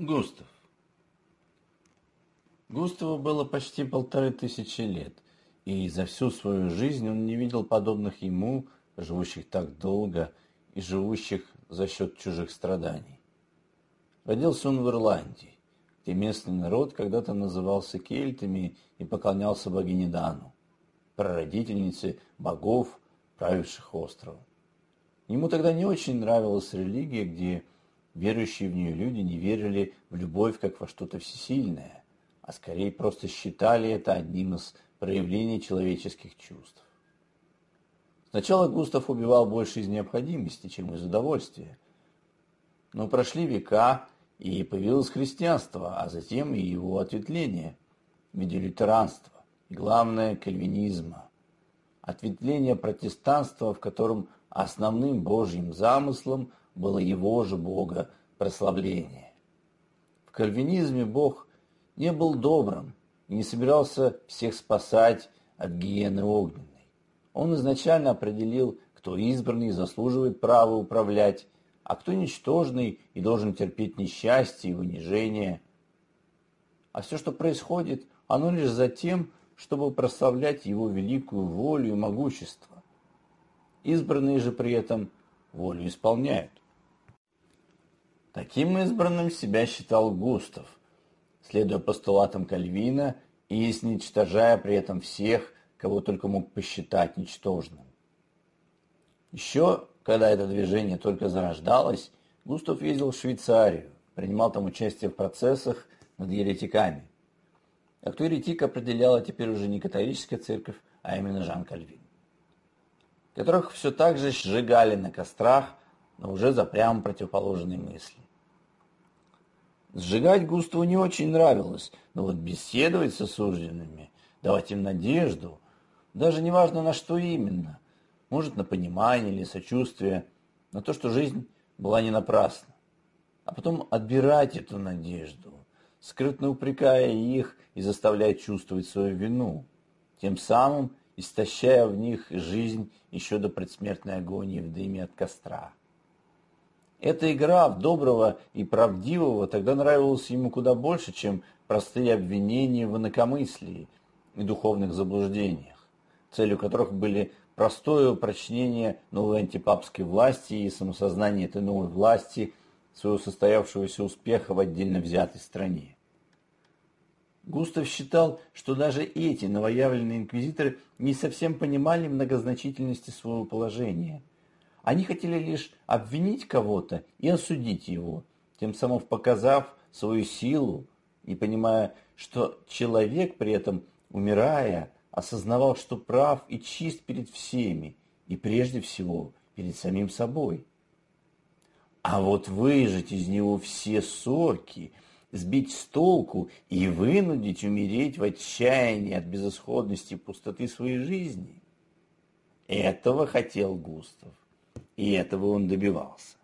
Густав. Густаву было почти полторы тысячи лет, и за всю свою жизнь он не видел подобных ему, живущих так долго и живущих за счет чужих страданий. Родился он в Ирландии, где местный народ когда-то назывался кельтами и поклонялся богине Дану, прародительнице богов, правивших островом. Ему тогда не очень нравилась религия, где Верующие в нее люди не верили в любовь как во что-то всесильное, а скорее просто считали это одним из проявлений человеческих чувств. Сначала Густав убивал больше из необходимости, чем из удовольствия. Но прошли века, и появилось христианство, а затем и его ответвление лютеранства, и главное, кальвинизма. Ответвление протестанства, в котором основным божьим замыслом было его же Бога прославление. В кальвинизме Бог не был добрым и не собирался всех спасать от гиены огненной. Он изначально определил, кто избранный заслуживает права управлять, а кто ничтожный и должен терпеть несчастье и унижение. А все, что происходит, оно лишь за тем, чтобы прославлять его великую волю и могущество. Избранные же при этом волю исполняют. Таким избранным себя считал Густав, следуя постулатам Кальвина и изничтожая при этом всех, кого только мог посчитать ничтожным. Еще, когда это движение только зарождалось, Густав ездил в Швейцарию, принимал там участие в процессах над еретиками. А кто еретик определяла теперь уже не католическая церковь, а именно Жан Кальвин, которых все так же сжигали на кострах, но уже за прямо противоположные мысли. Сжигать Густаву не очень нравилось, но вот беседовать с осужденными, давать им надежду, даже неважно на что именно, может на понимание или сочувствие, на то, что жизнь была не напрасна. А потом отбирать эту надежду, скрытно упрекая их и заставляя чувствовать свою вину, тем самым истощая в них жизнь еще до предсмертной агонии в дыме от костра. Эта игра в доброго и правдивого тогда нравилась ему куда больше, чем простые обвинения в инакомыслии и духовных заблуждениях, целью которых были простое упрочнение новой антипапской власти и самосознание этой новой власти своего состоявшегося успеха в отдельно взятой стране. Густав считал, что даже эти новоявленные инквизиторы не совсем понимали многозначительности своего положения – они хотели лишь обвинить кого-то и осудить его, тем самым показав свою силу и понимая, что человек при этом, умирая, осознавал, что прав и чист перед всеми, и прежде всего перед самим собой. А вот выжать из него все соки, сбить с толку и вынудить умереть в отчаянии от безысходности и пустоты своей жизни. Этого хотел Густав и этого он добивался.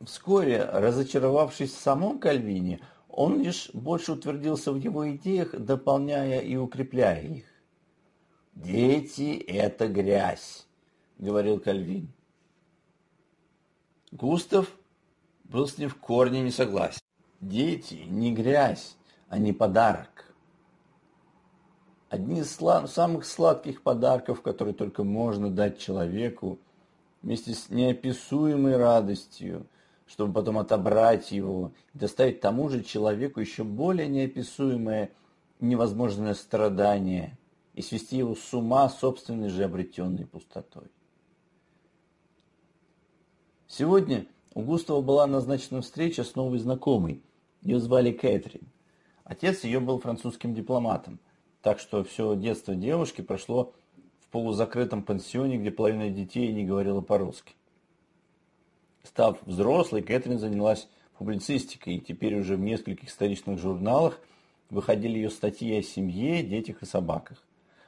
Вскоре, разочаровавшись в самом Кальвине, он лишь больше утвердился в его идеях, дополняя и укрепляя их. «Дети – это грязь», – говорил Кальвин. Густав был с ним в корне не согласен. Дети – не грязь, а не подарок. Одни из самых сладких подарков, которые только можно дать человеку, вместе с неописуемой радостью, чтобы потом отобрать его и доставить тому же человеку еще более неописуемое невозможное страдание и свести его с ума собственной же обретенной пустотой. Сегодня у Густава была назначена встреча с новой знакомой. Ее звали Кэтрин. Отец ее был французским дипломатом, так что все детство девушки прошло в полузакрытом пансионе, где половина детей не говорила по-русски. Став взрослой, Кэтрин занялась публицистикой, и теперь уже в нескольких столичных журналах выходили ее статьи о семье, детях и собаках.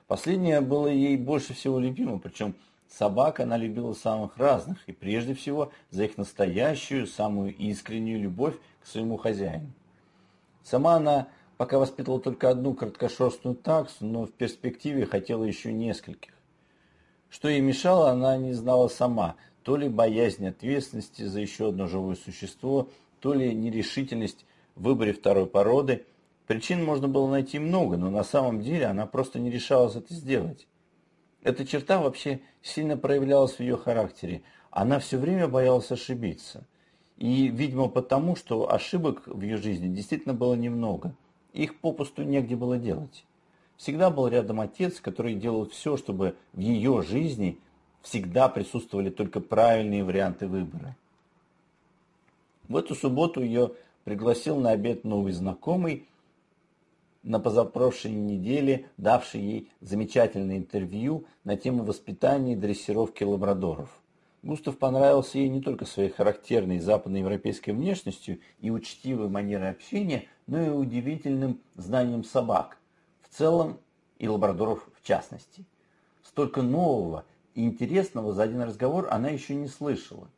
Последнее было ей больше всего любимо, причем собак она любила самых разных, и прежде всего за их настоящую, самую искреннюю любовь к своему хозяину. Сама она пока воспитывала только одну краткошерстную таксу, но в перспективе хотела еще нескольких. Что ей мешало, она не знала сама, то ли боязнь ответственности за еще одно живое существо, то ли нерешительность в выборе второй породы. Причин можно было найти много, но на самом деле она просто не решалась это сделать. Эта черта вообще сильно проявлялась в ее характере. Она все время боялась ошибиться. И, видимо, потому, что ошибок в ее жизни действительно было немного. Их попусту негде было делать. Всегда был рядом отец, который делал все, чтобы в ее жизни всегда присутствовали только правильные варианты выбора. В эту субботу ее пригласил на обед новый знакомый, на позапрошлой неделе давший ей замечательное интервью на тему воспитания и дрессировки лабрадоров. Густав понравился ей не только своей характерной западноевропейской внешностью и учтивой манерой общения, но и удивительным знанием собак, в целом и лабрадоров в частности. Столько нового и интересного за один разговор она еще не слышала.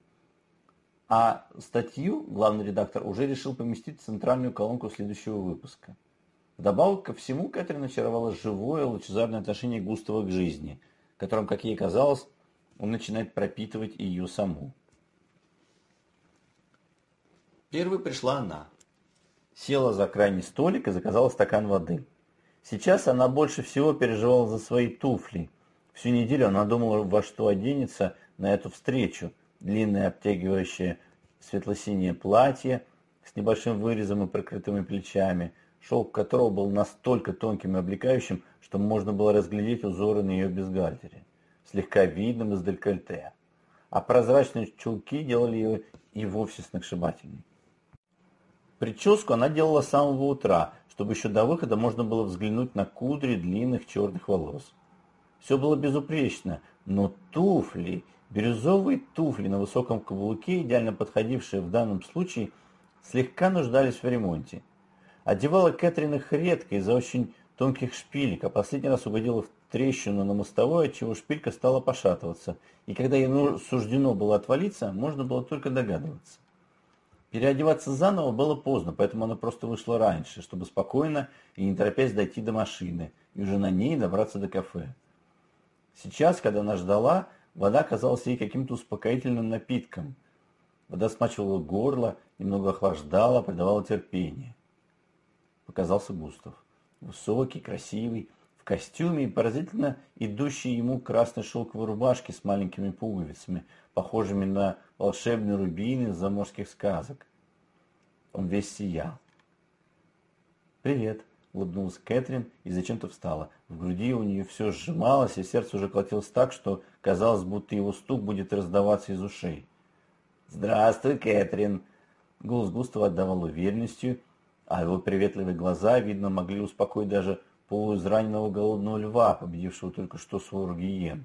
А статью главный редактор уже решил поместить в центральную колонку следующего выпуска. Вдобавок ко всему, Кэтрин очаровала живое, лучезарное отношение Густава к жизни, которым, как ей казалось, он начинает пропитывать ее саму. Первой пришла она. Села за крайний столик и заказала стакан воды. Сейчас она больше всего переживала за свои туфли. Всю неделю она думала, во что оденется на эту встречу. Длинное обтягивающее светло-синее платье с небольшим вырезом и прикрытыми плечами, шелк которого был настолько тонким и облекающим, что можно было разглядеть узоры на ее бюстгальтере слегка видным из декольте, а прозрачные чулки делали ее и вовсе сногсшибательной. Прическу она делала с самого утра, чтобы еще до выхода можно было взглянуть на кудри длинных черных волос. Все было безупречно, но туфли, бирюзовые туфли на высоком каблуке, идеально подходившие в данном случае, слегка нуждались в ремонте. Одевала Кэтрин их редко из-за очень тонких шпилек, а последний раз угодила в трещину на мостовой, отчего шпилька стала пошатываться, и когда ей суждено было отвалиться, можно было только догадываться. Переодеваться заново было поздно, поэтому она просто вышла раньше, чтобы спокойно и не торопясь дойти до машины, и уже на ней добраться до кафе. Сейчас, когда она ждала, вода казалась ей каким-то успокоительным напитком. Вода смачивала горло, немного охлаждала, придавала терпение. Показался Густав. Высокий, красивый, в костюме и поразительно идущей ему красной шелковой рубашке с маленькими пуговицами, похожими на волшебные рубины из заморских сказок. Он весь сиял. «Привет», — улыбнулась Кэтрин и зачем-то встала. В груди у нее все сжималось, и сердце уже колотилось так, что казалось, будто его стук будет раздаваться из ушей. «Здравствуй, Кэтрин!» Голос Густава отдавал уверенностью, а его приветливые глаза, видно, могли успокоить даже полуизраненного голодного льва, победившего только что свой гиен.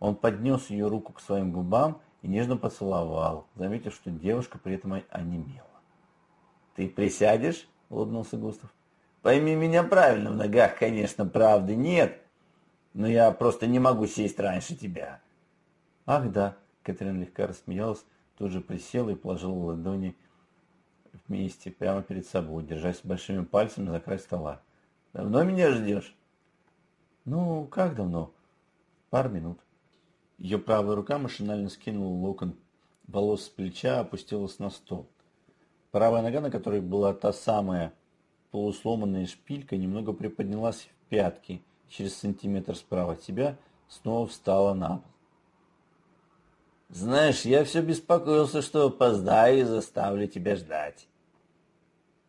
Он поднес ее руку к своим губам и нежно поцеловал, заметив, что девушка при этом онемела. «Ты присядешь?» — улыбнулся Густав. «Пойми меня правильно, в ногах, конечно, правды нет, но я просто не могу сесть раньше тебя». «Ах да», — Катрин легко рассмеялась, тут же присела и положила ладони вместе, прямо перед собой, держась большими пальцами за край стола. Давно меня ждешь? Ну, как давно? Пару минут. Ее правая рука машинально скинула локон волос с плеча, опустилась на стол. Правая нога, на которой была та самая полусломанная шпилька, немного приподнялась в пятки, через сантиметр справа от тебя снова встала на пол. Знаешь, я все беспокоился, что опоздаю и заставлю тебя ждать.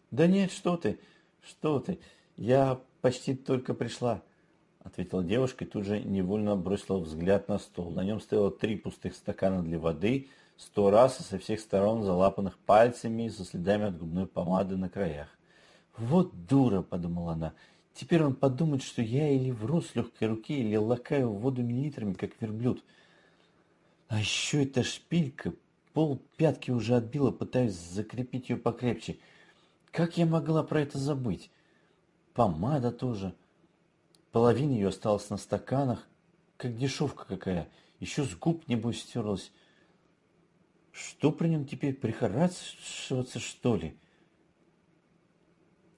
Да нет, что ты, что ты. «Я почти только пришла», — ответила девушка и тут же невольно бросила взгляд на стол. На нем стояло три пустых стакана для воды, сто раз и со всех сторон залапанных пальцами со следами от губной помады на краях. «Вот дура», — подумала она, — «теперь он подумает, что я или вру с легкой руки, или лакаю воду миллилитрами, как верблюд. А еще эта шпилька, пол пятки уже отбила, пытаюсь закрепить ее покрепче. Как я могла про это забыть?» Помада тоже. Половина ее осталась на стаканах, как дешевка какая. Еще с губ, небось, стерлась. Что при нем теперь, прихорашиваться, что ли?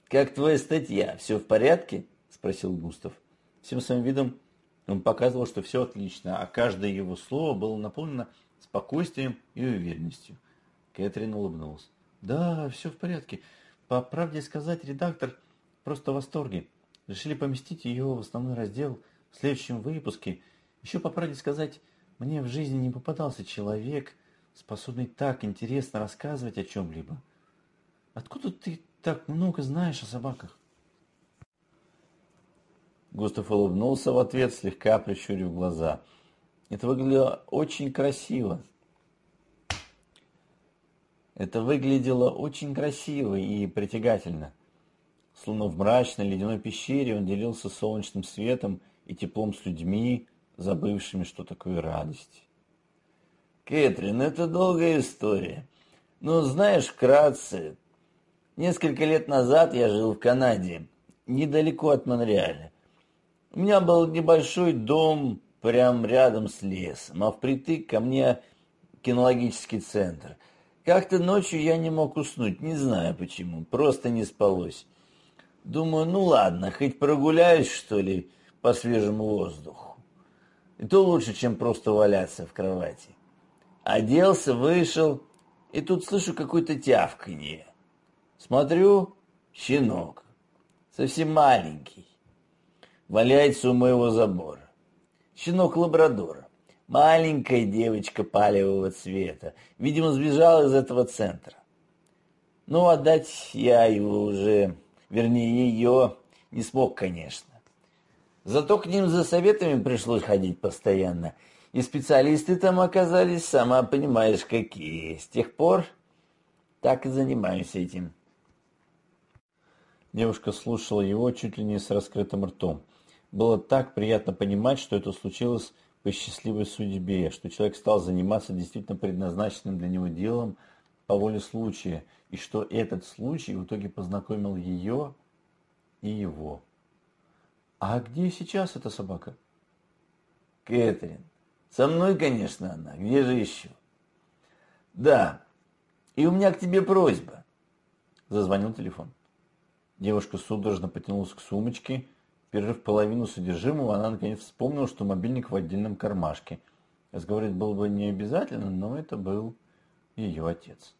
«Как твоя статья? Все в порядке?» – спросил Густав. Всем своим видом он показывал, что все отлично, а каждое его слово было наполнено спокойствием и уверенностью. Кэтрин улыбнулась. «Да, все в порядке. По правде сказать, редактор просто в восторге. Решили поместить ее в основной раздел в следующем выпуске. Еще по правде сказать, мне в жизни не попадался человек, способный так интересно рассказывать о чем-либо. Откуда ты так много знаешь о собаках? Густав улыбнулся в ответ, слегка прищурив глаза. Это выглядело очень красиво. Это выглядело очень красиво и притягательно. Словно в мрачной ледяной пещере он делился солнечным светом и теплом с людьми, забывшими, что такое радость. Кэтрин, это долгая история. Но знаешь, вкратце, несколько лет назад я жил в Канаде, недалеко от Монреаля. У меня был небольшой дом прямо рядом с лесом, а впритык ко мне кинологический центр. Как-то ночью я не мог уснуть, не знаю почему, просто не спалось. Думаю, ну ладно, хоть прогуляюсь, что ли, по свежему воздуху. И то лучше, чем просто валяться в кровати. Оделся, вышел, и тут слышу какое-то тявканье. Смотрю, щенок, совсем маленький валяется у моего забора. Щенок лабрадора. Маленькая девочка палевого цвета. Видимо, сбежала из этого центра. Ну, отдать я его уже, вернее, ее не смог, конечно. Зато к ним за советами пришлось ходить постоянно. И специалисты там оказались, сама понимаешь, какие. С тех пор так и занимаюсь этим. Девушка слушала его чуть ли не с раскрытым ртом. Было так приятно понимать, что это случилось по счастливой судьбе, что человек стал заниматься действительно предназначенным для него делом по воле случая, и что этот случай в итоге познакомил ее и его. А где сейчас эта собака? Кэтрин. Со мной, конечно, она. Где же еще? Да. И у меня к тебе просьба. Зазвонил телефон. Девушка судорожно потянулась к сумочке, Пережив половину содержимого, она наконец вспомнила, что мобильник в отдельном кармашке. Разговаривать было бы не обязательно, но это был ее отец.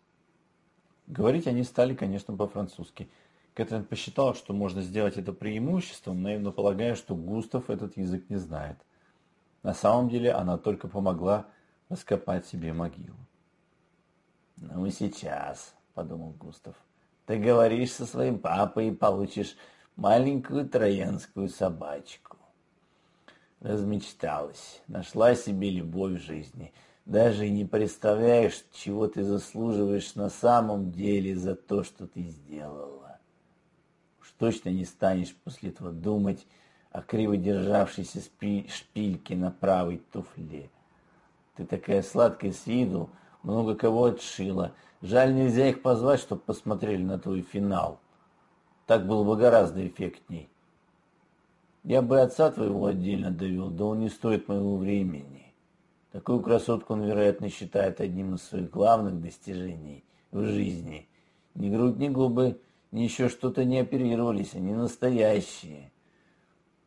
Говорить они стали, конечно, по-французски. Кэтрин посчитала, что можно сделать это преимуществом, наивно полагая, что Густав этот язык не знает. На самом деле она только помогла раскопать себе могилу. «Ну сейчас», — подумал Густав, — «ты говоришь со своим папой и получишь маленькую троянскую собачку. Размечталась, нашла себе любовь в жизни. Даже не представляешь, чего ты заслуживаешь на самом деле за то, что ты сделала. Уж точно не станешь после этого думать о криво державшейся шпильке на правой туфле. Ты такая сладкая с виду, много кого отшила. Жаль, нельзя их позвать, чтобы посмотрели на твой финал. Так было бы гораздо эффектней. Я бы отца твоего отдельно довел, да он не стоит моего времени. Такую красотку он, вероятно, считает одним из своих главных достижений в жизни. Ни грудь, ни губы, ни еще что-то не оперировались, они настоящие.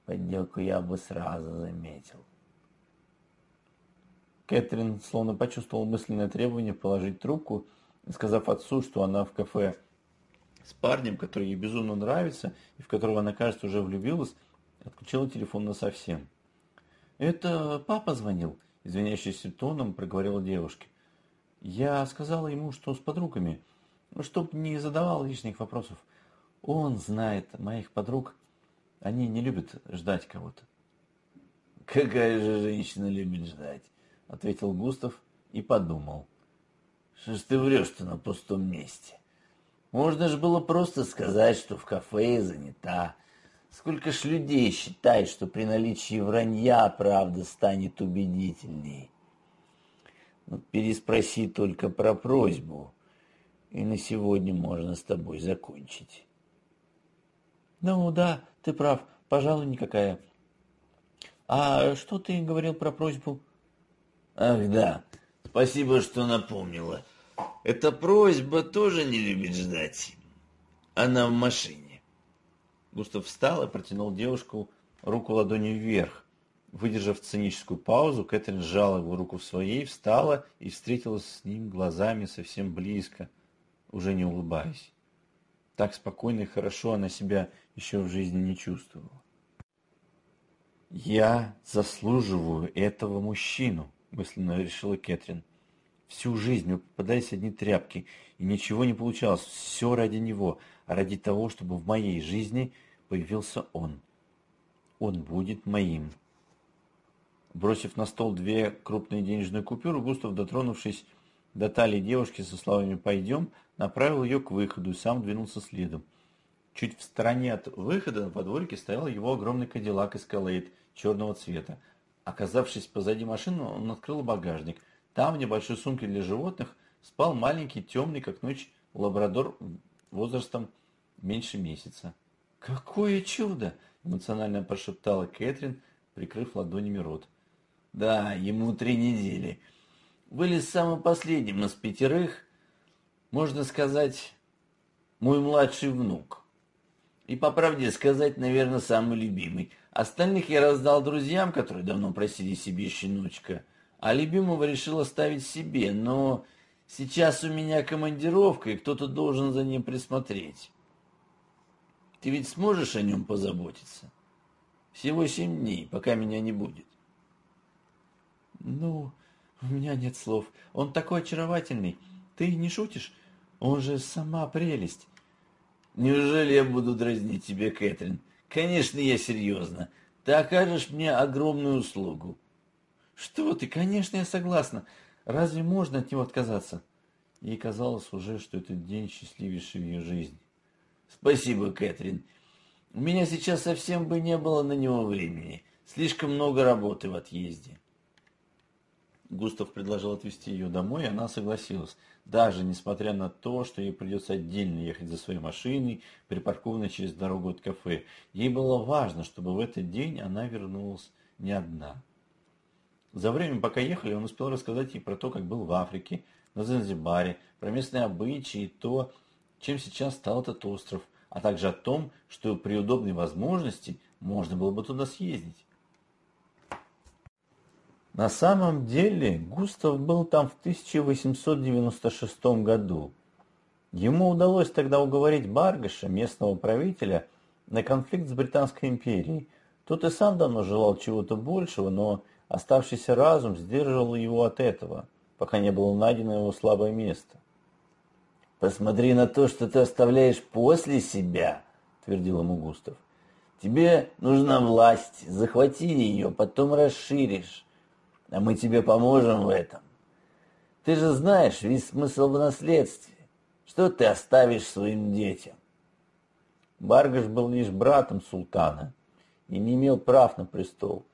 Подделку я бы сразу заметил. Кэтрин словно почувствовала мысленное требование положить трубку, сказав отцу, что она в кафе с парнем, который ей безумно нравится и в которого она, кажется, уже влюбилась, отключила телефон на совсем. «Это папа звонил», – извиняющийся тоном проговорила девушке. «Я сказала ему, что с подругами, чтоб не задавал лишних вопросов. Он знает моих подруг, они не любят ждать кого-то». «Какая же женщина любит ждать?» – ответил Густав и подумал. «Что ж ты врешь-то на пустом месте?» Можно же было просто сказать, что в кафе занята. Сколько ж людей считает, что при наличии вранья правда станет убедительней. Ну, переспроси только про просьбу, и на сегодня можно с тобой закончить. Ну да, ты прав, пожалуй, никакая. А что ты говорил про просьбу? Ах да, спасибо, что напомнила. Эта просьба тоже не любит ждать. Она в машине. Густав встал и протянул девушку руку ладонью вверх. Выдержав циническую паузу, Кэтрин сжала его руку в своей, встала и встретилась с ним глазами совсем близко, уже не улыбаясь. Так спокойно и хорошо она себя еще в жизни не чувствовала. «Я заслуживаю этого мужчину», – мысленно решила Кэтрин. «Всю жизнь мне попадались одни тряпки, и ничего не получалось. Все ради него, ради того, чтобы в моей жизни появился он. Он будет моим». Бросив на стол две крупные денежные купюры, Густав, дотронувшись до талии девушки со словами «пойдем», направил ее к выходу и сам двинулся следом. Чуть в стороне от выхода на дворике стоял его огромный кадиллак Escalade черного цвета. Оказавшись позади машины, он открыл багажник. Там, в небольшой сумке для животных, спал маленький, темный, как ночь, лабрадор возрастом меньше месяца. «Какое чудо!» – эмоционально прошептала Кэтрин, прикрыв ладонями рот. «Да, ему три недели. Вылез самым последним из пятерых, можно сказать, мой младший внук». И по правде сказать, наверное, самый любимый. Остальных я раздал друзьям, которые давно просили себе щеночка. А любимого решил оставить себе, но сейчас у меня командировка, и кто-то должен за ним присмотреть. Ты ведь сможешь о нем позаботиться? Всего семь дней, пока меня не будет. Ну, у меня нет слов. Он такой очаровательный. Ты не шутишь? Он же сама прелесть. Неужели я буду дразнить тебя, Кэтрин? Конечно, я серьезно. Ты окажешь мне огромную услугу. Что ты, конечно, я согласна. Разве можно от него отказаться? Ей казалось уже, что этот день счастливейший в ее жизни. Спасибо, Кэтрин. У меня сейчас совсем бы не было на него времени. Слишком много работы в отъезде. Густав предложил отвезти ее домой, и она согласилась, даже несмотря на то, что ей придется отдельно ехать за своей машиной, припаркованной через дорогу от кафе. Ей было важно, чтобы в этот день она вернулась не одна. За время, пока ехали, он успел рассказать ей про то, как был в Африке, на Занзибаре, про местные обычаи и то, чем сейчас стал этот остров, а также о том, что при удобной возможности можно было бы туда съездить. На самом деле Густав был там в 1896 году. Ему удалось тогда уговорить Баргаша, местного правителя, на конфликт с Британской империей. Тот и сам давно желал чего-то большего, но оставшийся разум сдерживал его от этого, пока не было найдено его слабое место. «Посмотри на то, что ты оставляешь после себя», – твердил ему Густав. «Тебе нужна власть, захвати ее, потом расширишь а мы тебе поможем в этом. Ты же знаешь весь смысл в наследстве. Что ты оставишь своим детям? Баргаш был лишь братом султана и не имел прав на престол.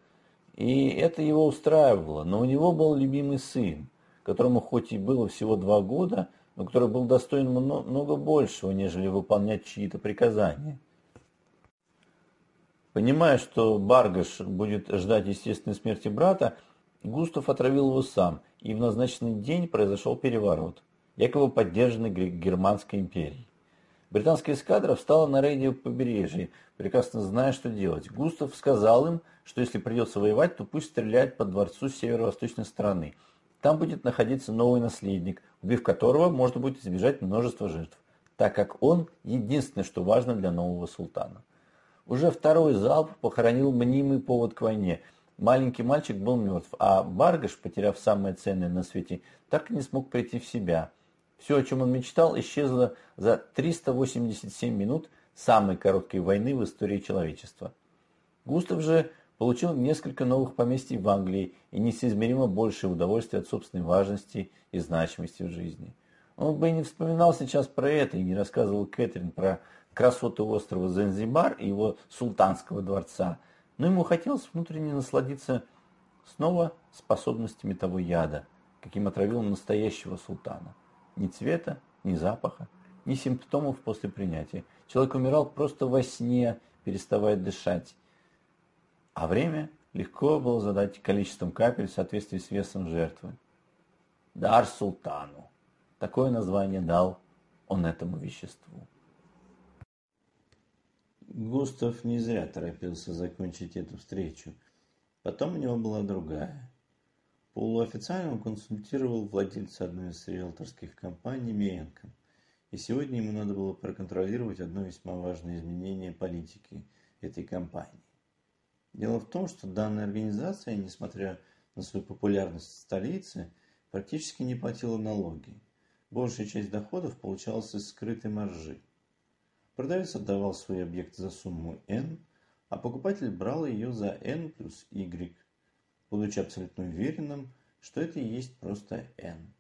И это его устраивало, но у него был любимый сын, которому хоть и было всего два года, но который был достоин много большего, нежели выполнять чьи-то приказания. Понимая, что Баргаш будет ждать естественной смерти брата, Густав отравил его сам, и в назначенный день произошел переворот, якобы поддержанный Германской империей. Британская эскадра встала на рейде побережье, прекрасно зная, что делать. Густав сказал им, что если придется воевать, то пусть стреляют по дворцу с северо-восточной стороны. Там будет находиться новый наследник, убив которого можно будет избежать множества жертв, так как он единственное, что важно для нового султана. Уже второй залп похоронил мнимый повод к войне – Маленький мальчик был мертв, а Баргаш, потеряв самое ценное на свете, так и не смог прийти в себя. Все, о чем он мечтал, исчезло за 387 минут самой короткой войны в истории человечества. Густав же получил несколько новых поместий в Англии и несоизмеримо большее удовольствие от собственной важности и значимости в жизни. Он бы и не вспоминал сейчас про это и не рассказывал Кэтрин про красоты острова Занзибар и его султанского дворца – но ему хотелось внутренне насладиться снова способностями того яда, каким отравил настоящего султана. Ни цвета, ни запаха, ни симптомов после принятия. Человек умирал просто во сне, переставая дышать. А время легко было задать количеством капель в соответствии с весом жертвы. Дар султану. Такое название дал он этому веществу. Густав не зря торопился закончить эту встречу. Потом у него была другая. Полуофициально он консультировал владельца одной из риэлторских компаний Миенко. И сегодня ему надо было проконтролировать одно весьма важное изменение политики этой компании. Дело в том, что данная организация, несмотря на свою популярность в столице, практически не платила налоги. Большая часть доходов получалась из скрытой маржи. Продавец отдавал свой объект за сумму N, а покупатель брал ее за N плюс Y, будучи абсолютно уверенным, что это и есть просто N.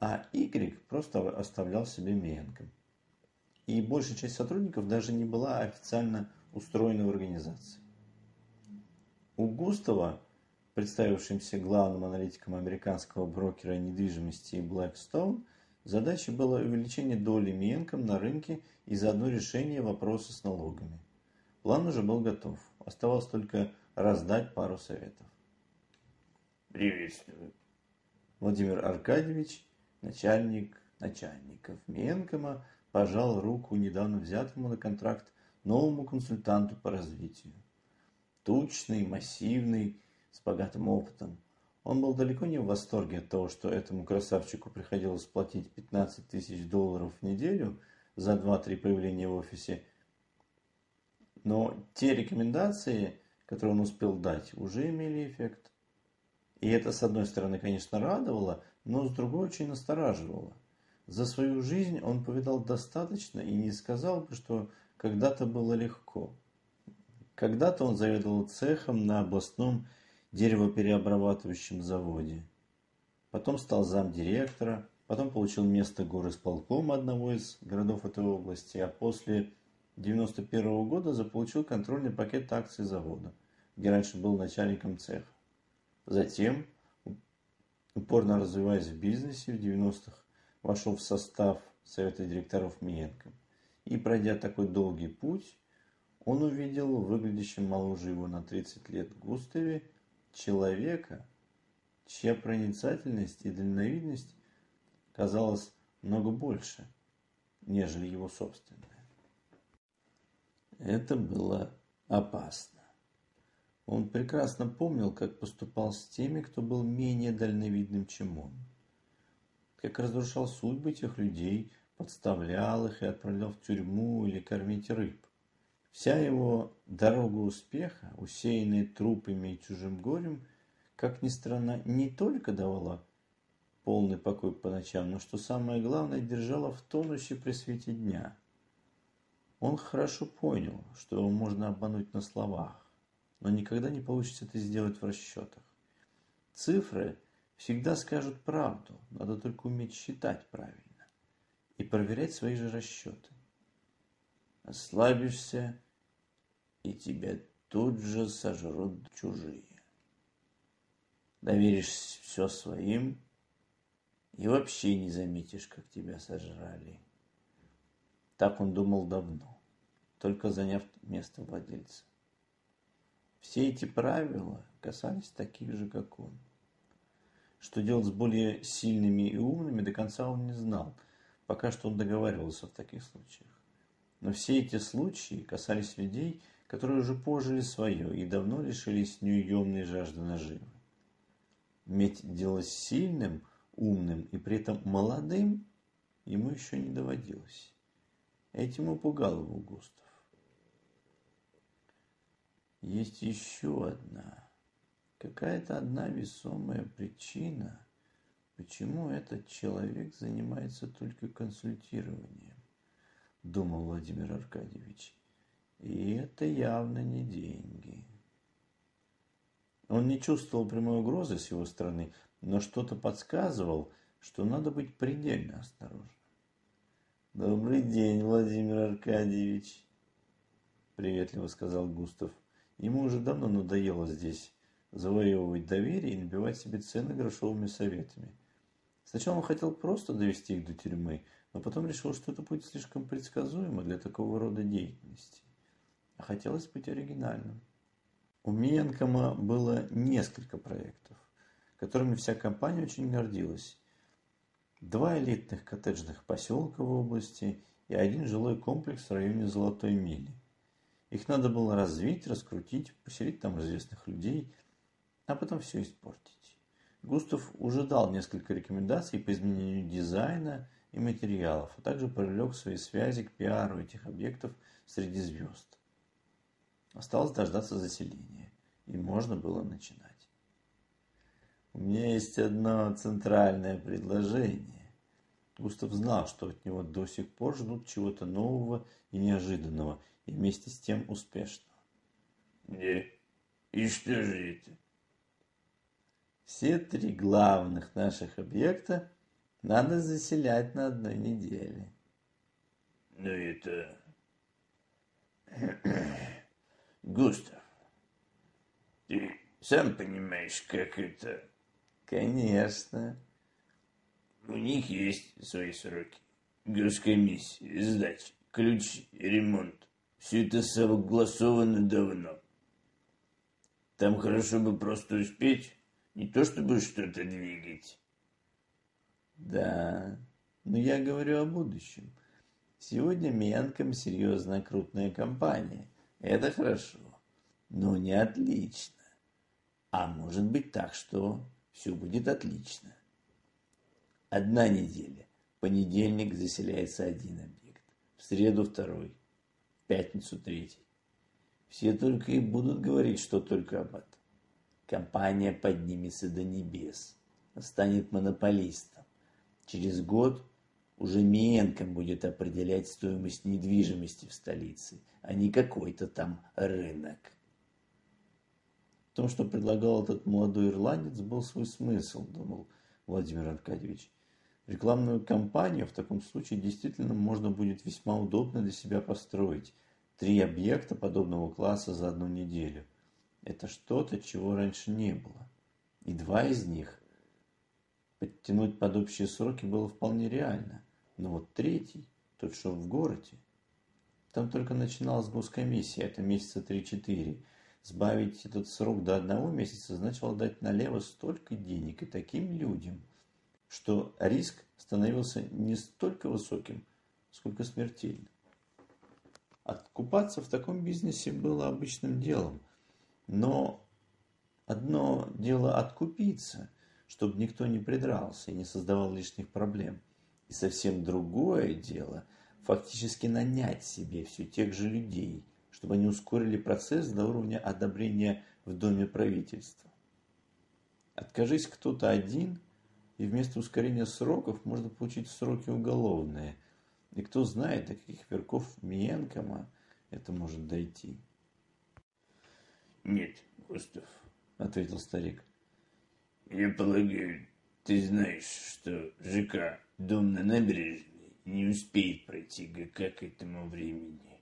А Y просто оставлял себе менком. И большая часть сотрудников даже не была официально устроена в организации. У Густава, представившимся главным аналитиком американского брокера недвижимости Blackstone, задачей было увеличение доли Менком на рынке и заодно решение вопроса с налогами. План уже был готов, оставалось только раздать пару советов. Приветствую. Владимир Аркадьевич, начальник начальников Менкома, пожал руку недавно взятому на контракт новому консультанту по развитию тучный, массивный, с богатым опытом. Он был далеко не в восторге от того, что этому красавчику приходилось платить 15 тысяч долларов в неделю за 2-3 появления в офисе. Но те рекомендации, которые он успел дать, уже имели эффект. И это, с одной стороны, конечно, радовало, но с другой очень настораживало. За свою жизнь он повидал достаточно и не сказал бы, что когда-то было легко. Когда-то он заведовал цехом на областном деревопереобрабатывающем заводе. Потом стал замдиректора, потом получил место горосполкома одного из городов этой области, а после 91 -го года заполучил контрольный пакет акций завода, где раньше был начальником цеха. Затем, упорно развиваясь в бизнесе, в 90-х вошел в состав совета директоров Миенко. И пройдя такой долгий путь, он увидел выглядящим моложе его на 30 лет Густаве человека, чья проницательность и дальновидность казалось много больше, нежели его собственная. Это было опасно. Он прекрасно помнил, как поступал с теми, кто был менее дальновидным, чем он. Как разрушал судьбы тех людей, подставлял их и отправлял в тюрьму или кормить рыб. Вся его дорога успеха, усеянная трупами и чужим горем, как ни странно, не только давала полный покой по ночам, но, что самое главное, держала в тонусе при свете дня. Он хорошо понял, что его можно обмануть на словах, но никогда не получится это сделать в расчетах. Цифры всегда скажут правду, надо только уметь считать правильно и проверять свои же расчеты. Ослабишься, и тебя тут же сожрут чужие. Доверишь все своим и вообще не заметишь, как тебя сожрали. Так он думал давно, только заняв место владельца. Все эти правила касались таких же, как он. Что делать с более сильными и умными, до конца он не знал. Пока что он договаривался в таких случаях. Но все эти случаи касались людей, которые уже пожили свое и давно лишились неуемной жажды наживы. Иметь дело с сильным, умным и при этом молодым ему еще не доводилось. Этим упугал его Густав. Есть еще одна, какая-то одна весомая причина, почему этот человек занимается только консультированием, думал Владимир Аркадьевич. И это явно не деньги. Он не чувствовал прямой угрозы с его стороны, но что-то подсказывал, что надо быть предельно осторожным. «Добрый день, Владимир Аркадьевич!» Приветливо сказал Густав. Ему уже давно надоело здесь завоевывать доверие и набивать себе цены грошовыми советами. Сначала он хотел просто довести их до тюрьмы, но потом решил, что это будет слишком предсказуемо для такого рода деятельности а хотелось быть оригинальным. У Миенкома было несколько проектов, которыми вся компания очень гордилась. Два элитных коттеджных поселка в области и один жилой комплекс в районе Золотой Мили. Их надо было развить, раскрутить, поселить там известных людей, а потом все испортить. Густав уже дал несколько рекомендаций по изменению дизайна и материалов, а также привлек свои связи к пиару этих объектов среди звезд. Осталось дождаться заселения, и можно было начинать. У меня есть одно центральное предложение. Густав знал, что от него до сих пор ждут чего-то нового и неожиданного, и вместе с тем успешного. Не, и что же это? Все три главных наших объекта надо заселять на одной неделе. Ну это... Густав, ты сам понимаешь, как это Конечно. У них есть свои сроки. Госкомиссия, сдача, ключи, ремонт. Все это согласовано давно. Там хорошо бы просто успеть, не то чтобы что-то двигать. Да, но я говорю о будущем. Сегодня Менком серьезная крупная компания. Это хорошо, но не отлично. А может быть так, что все будет отлично. Одна неделя. В понедельник заселяется один объект, в среду второй, пятницу третий. Все только и будут говорить, что только об этом. Компания поднимется до небес, станет монополистом. Через год уже Миенко будет определять стоимость недвижимости в столице, а не какой-то там рынок. В том, что предлагал этот молодой ирландец, был свой смысл, думал Владимир Аркадьевич. Рекламную кампанию в таком случае действительно можно будет весьма удобно для себя построить. Три объекта подобного класса за одну неделю. Это что-то, чего раньше не было. И два из них подтянуть под общие сроки было вполне реально. Но вот третий, тот, что в городе, там только начиналась госкомиссия, это месяца три-четыре. Сбавить этот срок до одного месяца значило дать налево столько денег и таким людям, что риск становился не столько высоким, сколько смертельным. Откупаться в таком бизнесе было обычным делом, но одно дело откупиться, чтобы никто не придрался и не создавал лишних проблем, и совсем другое дело фактически нанять себе все тех же людей – чтобы они ускорили процесс до уровня одобрения в Доме правительства. Откажись кто-то один, и вместо ускорения сроков можно получить сроки уголовные. И кто знает, до каких верков Миенкома это может дойти. «Нет, Густав», — ответил старик. «Я полагаю, ты знаешь, что ЖК «Дом на набережной» не успеет пройти ГК к этому времени.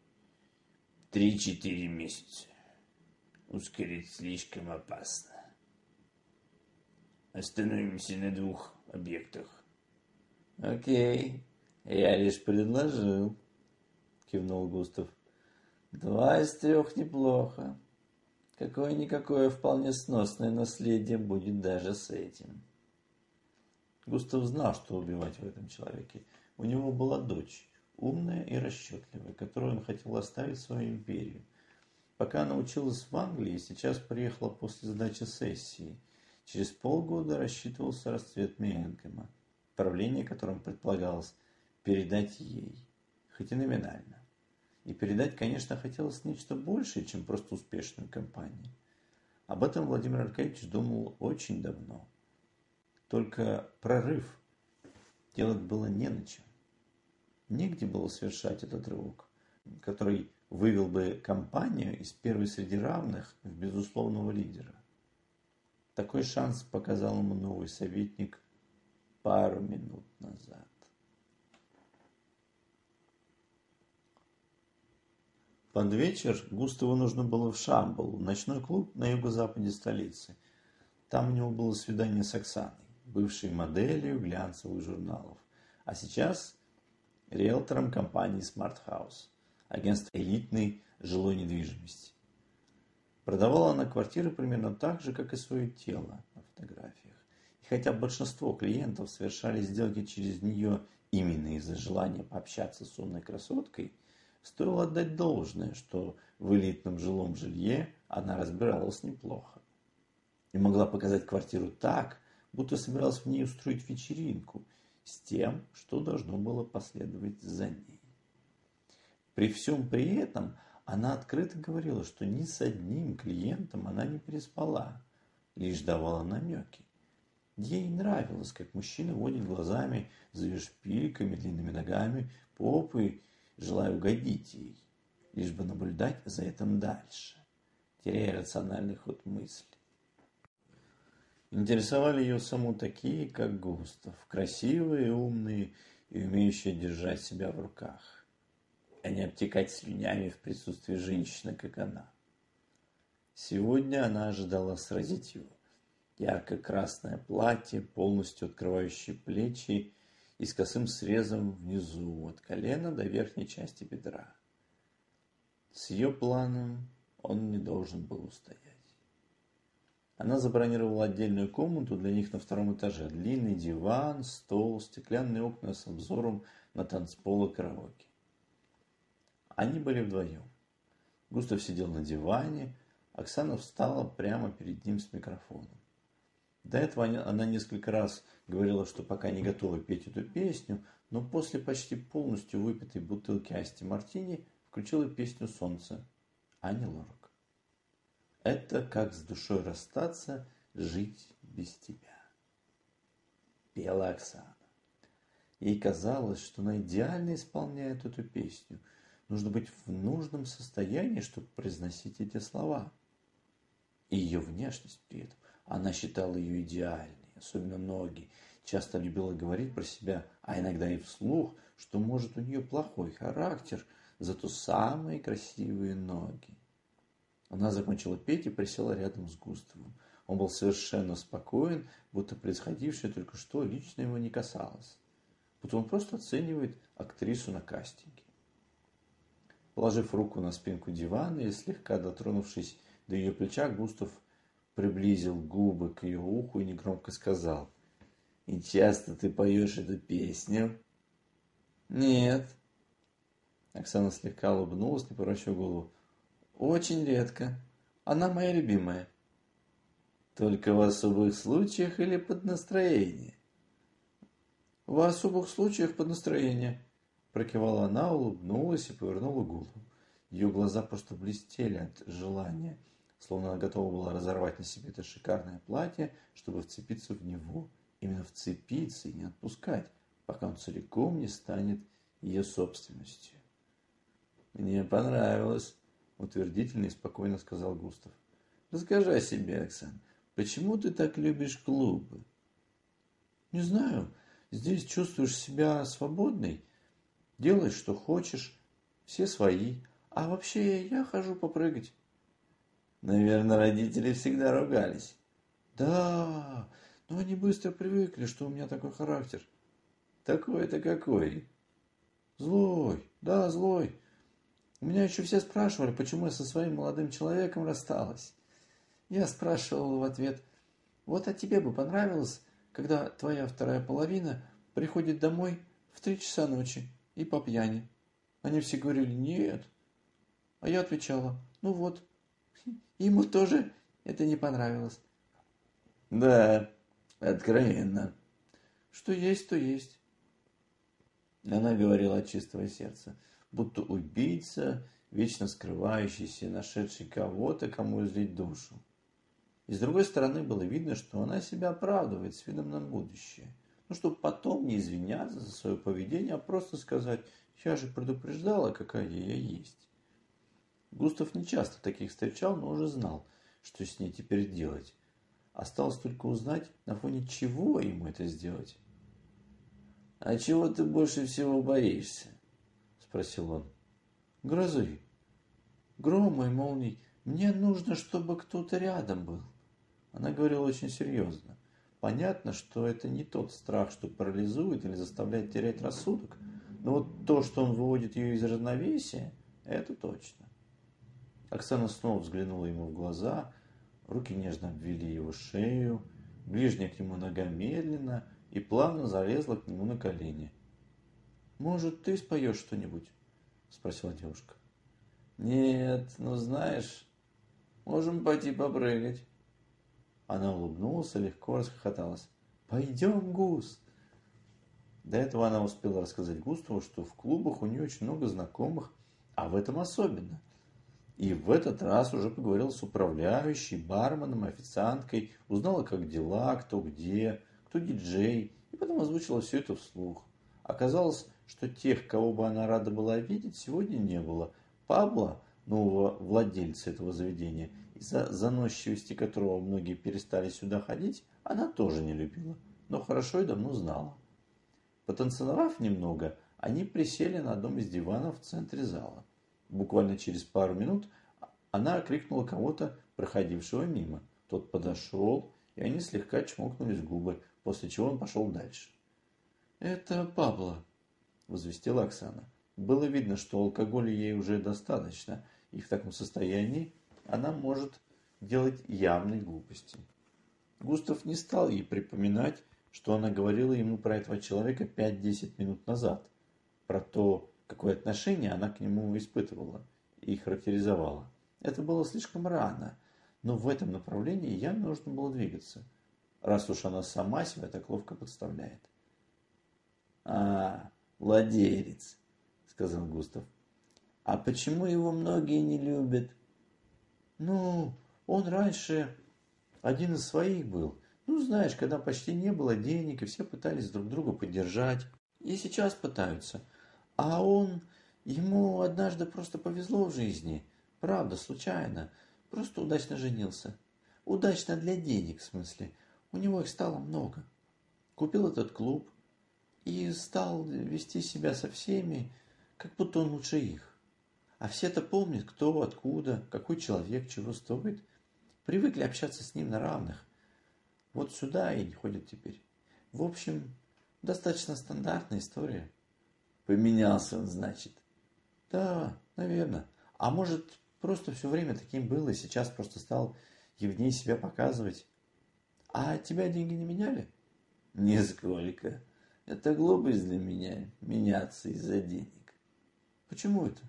Три-четыре месяца. Ускорить слишком опасно. Остановимся на двух объектах. Окей, я лишь предложил, кивнул Густав. Два из трех неплохо. Какое-никакое вполне сносное наследие будет даже с этим. Густав знал, что убивать в этом человеке. У него была дочь умная и расчетливая, которую он хотел оставить свою империю. Пока она училась в Англии, сейчас приехала после сдачи сессии. Через полгода рассчитывался расцвет Мейенкема, правление которым предполагалось передать ей, хоть и номинально. И передать, конечно, хотелось нечто большее, чем просто успешную кампанию. Об этом Владимир Аркадьевич думал очень давно. Только прорыв делать было не на чем негде было совершать этот рывок, который вывел бы компанию из первой среди равных в безусловного лидера. Такой шанс показал ему новый советник пару минут назад. Под вечер Густаву нужно было в Шамбал, ночной клуб на юго-западе столицы. Там у него было свидание с Оксаной, бывшей моделью глянцевых журналов. А сейчас риэлтором компании Smart House, агентство элитной жилой недвижимости. Продавала она квартиры примерно так же, как и свое тело на фотографиях. И хотя большинство клиентов совершали сделки через нее именно из-за желания пообщаться с умной красоткой, стоило отдать должное, что в элитном жилом жилье она разбиралась неплохо. И могла показать квартиру так, будто собиралась в ней устроить вечеринку с тем, что должно было последовать за ней. При всем при этом она открыто говорила, что ни с одним клиентом она не переспала, лишь давала намеки. Ей нравилось, как мужчина водит глазами за шпильками, длинными ногами, попой, желая угодить ей, лишь бы наблюдать за этим дальше, теряя рациональный ход мысли. Интересовали ее саму такие, как Густав, красивые, умные и умеющие держать себя в руках, а не обтекать слюнями в присутствии женщины, как она. Сегодня она ожидала сразить его. Ярко-красное платье, полностью открывающее плечи и с косым срезом внизу, от колена до верхней части бедра. С ее планом он не должен был устоять. Она забронировала отдельную комнату для них на втором этаже. Длинный диван, стол, стеклянные окна с обзором на танцпол и караоке. Они были вдвоем. Густав сидел на диване, Оксана встала прямо перед ним с микрофоном. До этого она несколько раз говорила, что пока не готова петь эту песню, но после почти полностью выпитой бутылки Асти Мартини включила песню «Солнце» Ани Лорак. Это как с душой расстаться, жить без тебя. Пела Оксана. Ей казалось, что она идеально исполняет эту песню. Нужно быть в нужном состоянии, чтобы произносить эти слова. И ее внешность при этом. Она считала ее идеальной, особенно ноги. Часто любила говорить про себя, а иногда и вслух, что может у нее плохой характер, зато самые красивые ноги. Она закончила петь и присела рядом с Густавом. Он был совершенно спокоен, будто происходившее только что лично его не касалось. Будто он просто оценивает актрису на кастинге. Положив руку на спинку дивана и слегка дотронувшись до ее плеча, Густав приблизил губы к ее уху и негромко сказал. «И часто ты поешь эту песню?» «Нет». Оксана слегка улыбнулась, не поворачивая голову. Очень редко. Она моя любимая. Только в особых случаях или под настроение? В особых случаях под настроение. Прокивала она, улыбнулась и повернула голову. Ее глаза просто блестели от желания, словно она готова была разорвать на себе это шикарное платье, чтобы вцепиться в него. Именно вцепиться и не отпускать, пока он целиком не станет ее собственностью. Мне понравилось утвердительно и спокойно сказал Густав. Расскажи о себе, Оксан. Почему ты так любишь клубы? Не знаю. Здесь чувствуешь себя свободной. Делаешь, что хочешь. Все свои. А вообще я хожу попрыгать. Наверное, родители всегда ругались. Да, но они быстро привыкли, что у меня такой характер. Такой-то какой? Злой, да, злой. У меня еще все спрашивали, почему я со своим молодым человеком рассталась. Я спрашивала в ответ, вот а тебе бы понравилось, когда твоя вторая половина приходит домой в три часа ночи и по пьяни? Они все говорили, нет. А я отвечала, ну вот, ему тоже это не понравилось. Да, откровенно. Что есть, то есть. Она говорила от чистого сердца будто убийца, вечно скрывающийся, нашедший кого-то, кому излить душу. И с другой стороны было видно, что она себя оправдывает с видом на будущее. Ну, чтобы потом не извиняться за свое поведение, а просто сказать, я же предупреждала, какая я есть. Густав не часто таких встречал, но уже знал, что с ней теперь делать. Осталось только узнать, на фоне чего ему это сделать. «А чего ты больше всего боишься?» спросил он. Грозы. Грома и молний. Мне нужно, чтобы кто-то рядом был. Она говорила очень серьезно. Понятно, что это не тот страх, что парализует или заставляет терять рассудок. Но вот то, что он выводит ее из равновесия, это точно. Оксана снова взглянула ему в глаза, руки нежно обвели его шею, ближняя к нему нога медленно и плавно залезла к нему на колени. «Может, ты споешь что-нибудь?» – спросила девушка. «Нет, ну знаешь, можем пойти попрыгать». Она улыбнулась и легко расхохоталась. «Пойдем, Гус!» До этого она успела рассказать Густаву, что в клубах у нее очень много знакомых, а в этом особенно. И в этот раз уже поговорила с управляющей, барменом, официанткой, узнала, как дела, кто где, кто диджей, и потом озвучила все это вслух. Оказалось, что тех, кого бы она рада была видеть, сегодня не было. Пабло, нового владельца этого заведения, из-за заносчивости которого многие перестали сюда ходить, она тоже не любила, но хорошо и давно знала. Потанцевав немного, они присели на одном из диванов в центре зала. Буквально через пару минут она окрикнула кого-то, проходившего мимо. Тот подошел, и они слегка чмокнулись губы, после чего он пошел дальше. «Это Пабло», – возвестила Оксана. Было видно, что алкоголя ей уже достаточно, и в таком состоянии она может делать явные глупости. Густав не стал ей припоминать, что она говорила ему про этого человека 5-10 минут назад, про то, какое отношение она к нему испытывала и характеризовала. Это было слишком рано, но в этом направлении явно нужно было двигаться, раз уж она сама себя так ловко подставляет. «А, владелец», — сказал Густав. «А почему его многие не любят?» «Ну, он раньше один из своих был. Ну, знаешь, когда почти не было денег, и все пытались друг друга поддержать. И сейчас пытаются. А он... Ему однажды просто повезло в жизни. Правда, случайно. Просто удачно женился. Удачно для денег, в смысле. У него их стало много. Купил этот клуб, и стал вести себя со всеми, как будто он лучше их. А все-то помнят, кто, откуда, какой человек, чего стоит. Привыкли общаться с ним на равных. Вот сюда и не ходят теперь. В общем, достаточно стандартная история. Поменялся он, значит. Да, наверное. А может, просто все время таким был, и сейчас просто стал явнее себя показывать. А тебя деньги не меняли? Нисколько. Это глупость для меня, меняться из-за денег. Почему это?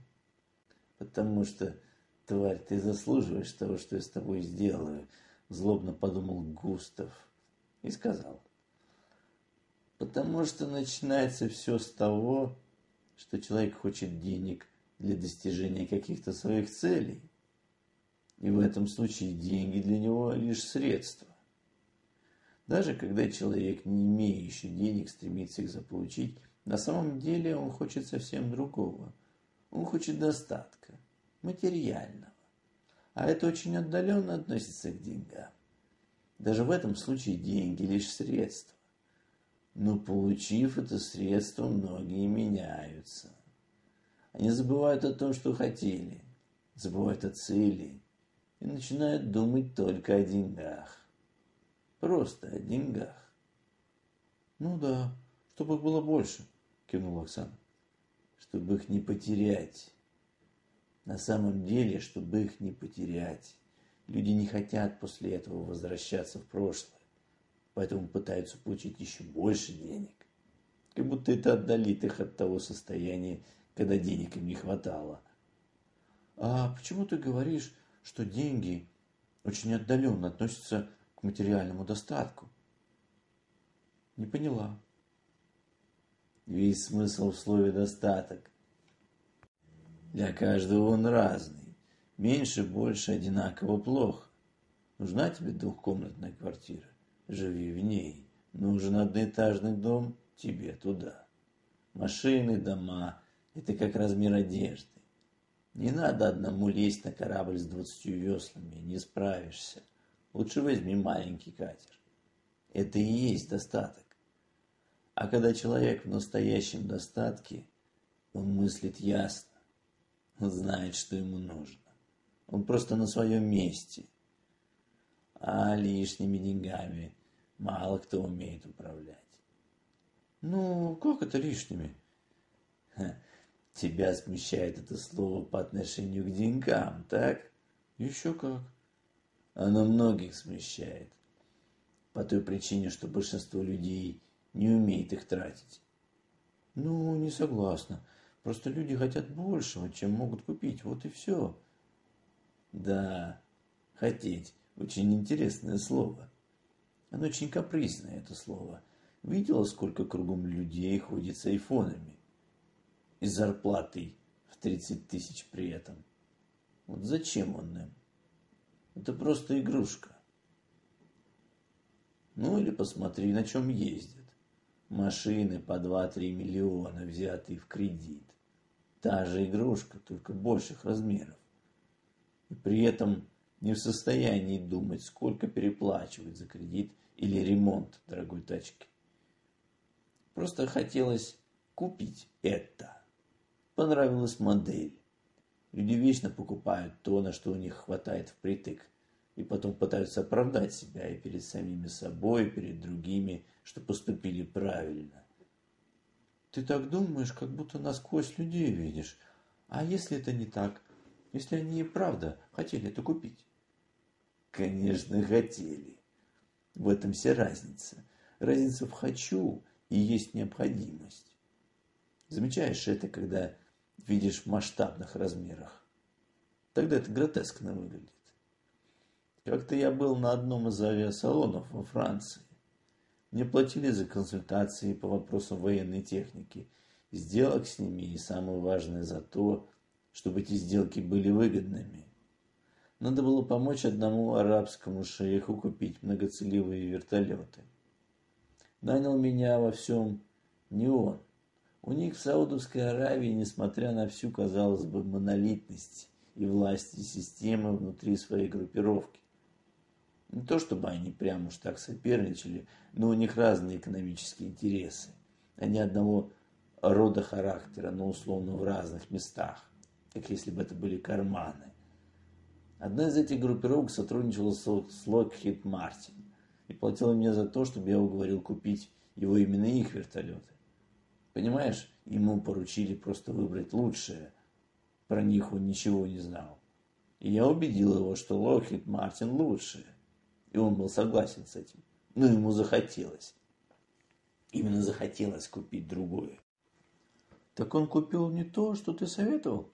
Потому что, тварь, ты заслуживаешь того, что я с тобой сделаю, злобно подумал Густав и сказал. Потому что начинается все с того, что человек хочет денег для достижения каких-то своих целей. И в этом случае деньги для него лишь средство. Даже когда человек, не имеющий денег, стремится их заполучить, на самом деле он хочет совсем другого. Он хочет достатка, материального. А это очень отдаленно относится к деньгам. Даже в этом случае деньги лишь средство. Но получив это средство, многие меняются. Они забывают о том, что хотели, забывают о цели и начинают думать только о деньгах. Просто о деньгах. Ну да, чтобы их было больше, кивнула Оксана. Чтобы их не потерять. На самом деле, чтобы их не потерять. Люди не хотят после этого возвращаться в прошлое. Поэтому пытаются получить еще больше денег. Как будто это отдалит их от того состояния, когда денег им не хватало. А почему ты говоришь, что деньги очень отдаленно относятся материальному достатку. Не поняла. Весь смысл в слове «достаток». Для каждого он разный. Меньше, больше, одинаково плохо. Нужна тебе двухкомнатная квартира? Живи в ней. Нужен одноэтажный дом? Тебе туда. Машины, дома – это как размер одежды. Не надо одному лезть на корабль с двадцатью веслами, не справишься. Лучше возьми маленький катер. Это и есть достаток. А когда человек в настоящем достатке, он мыслит ясно, знает, что ему нужно. Он просто на своем месте. А лишними деньгами мало кто умеет управлять. Ну, как это лишними? Ха, тебя смущает это слово по отношению к деньгам, так? Еще как. Оно многих смущает. По той причине, что большинство людей не умеет их тратить. Ну, не согласна. Просто люди хотят большего, чем могут купить. Вот и все. Да, хотеть. Очень интересное слово. Оно очень капризное, это слово. Видела, сколько кругом людей ходит с айфонами и зарплатой в 30 тысяч при этом. Вот зачем он им? Это просто игрушка. Ну или посмотри, на чем ездят. Машины по 2-3 миллиона, взятые в кредит. Та же игрушка, только больших размеров. И при этом не в состоянии думать, сколько переплачивать за кредит или ремонт дорогой тачки. Просто хотелось купить это. Понравилась модель. Люди вечно покупают то, на что у них хватает впритык, и потом пытаются оправдать себя и перед самими собой, и перед другими, что поступили правильно. Ты так думаешь, как будто насквозь людей видишь. А если это не так? Если они и правда хотели это купить? Конечно, хотели. В этом вся разница. Разница в «хочу» и есть необходимость. Замечаешь это, когда видишь в масштабных размерах. Тогда это гротескно выглядит. Как-то я был на одном из авиасалонов во Франции. Мне платили за консультации по вопросам военной техники, сделок с ними и самое важное за то, чтобы эти сделки были выгодными. Надо было помочь одному арабскому шейху купить многоцелевые вертолеты. Нанял меня во всем не он. У них в Саудовской Аравии, несмотря на всю, казалось бы, монолитность и власть и системы внутри своей группировки. Не то чтобы они прямо уж так соперничали, но у них разные экономические интересы. Они одного рода характера, но условно в разных местах, как если бы это были карманы. Одна из этих группировок сотрудничала с Lockheed Martin и платила мне за то, чтобы я уговорил купить его именно их вертолеты. Понимаешь, ему поручили просто выбрать лучшее. Про них он ничего не знал. И я убедил его, что Lockheed Martin лучшее. И он был согласен с этим. Но ему захотелось. Именно захотелось купить другое. Так он купил не то, что ты советовал?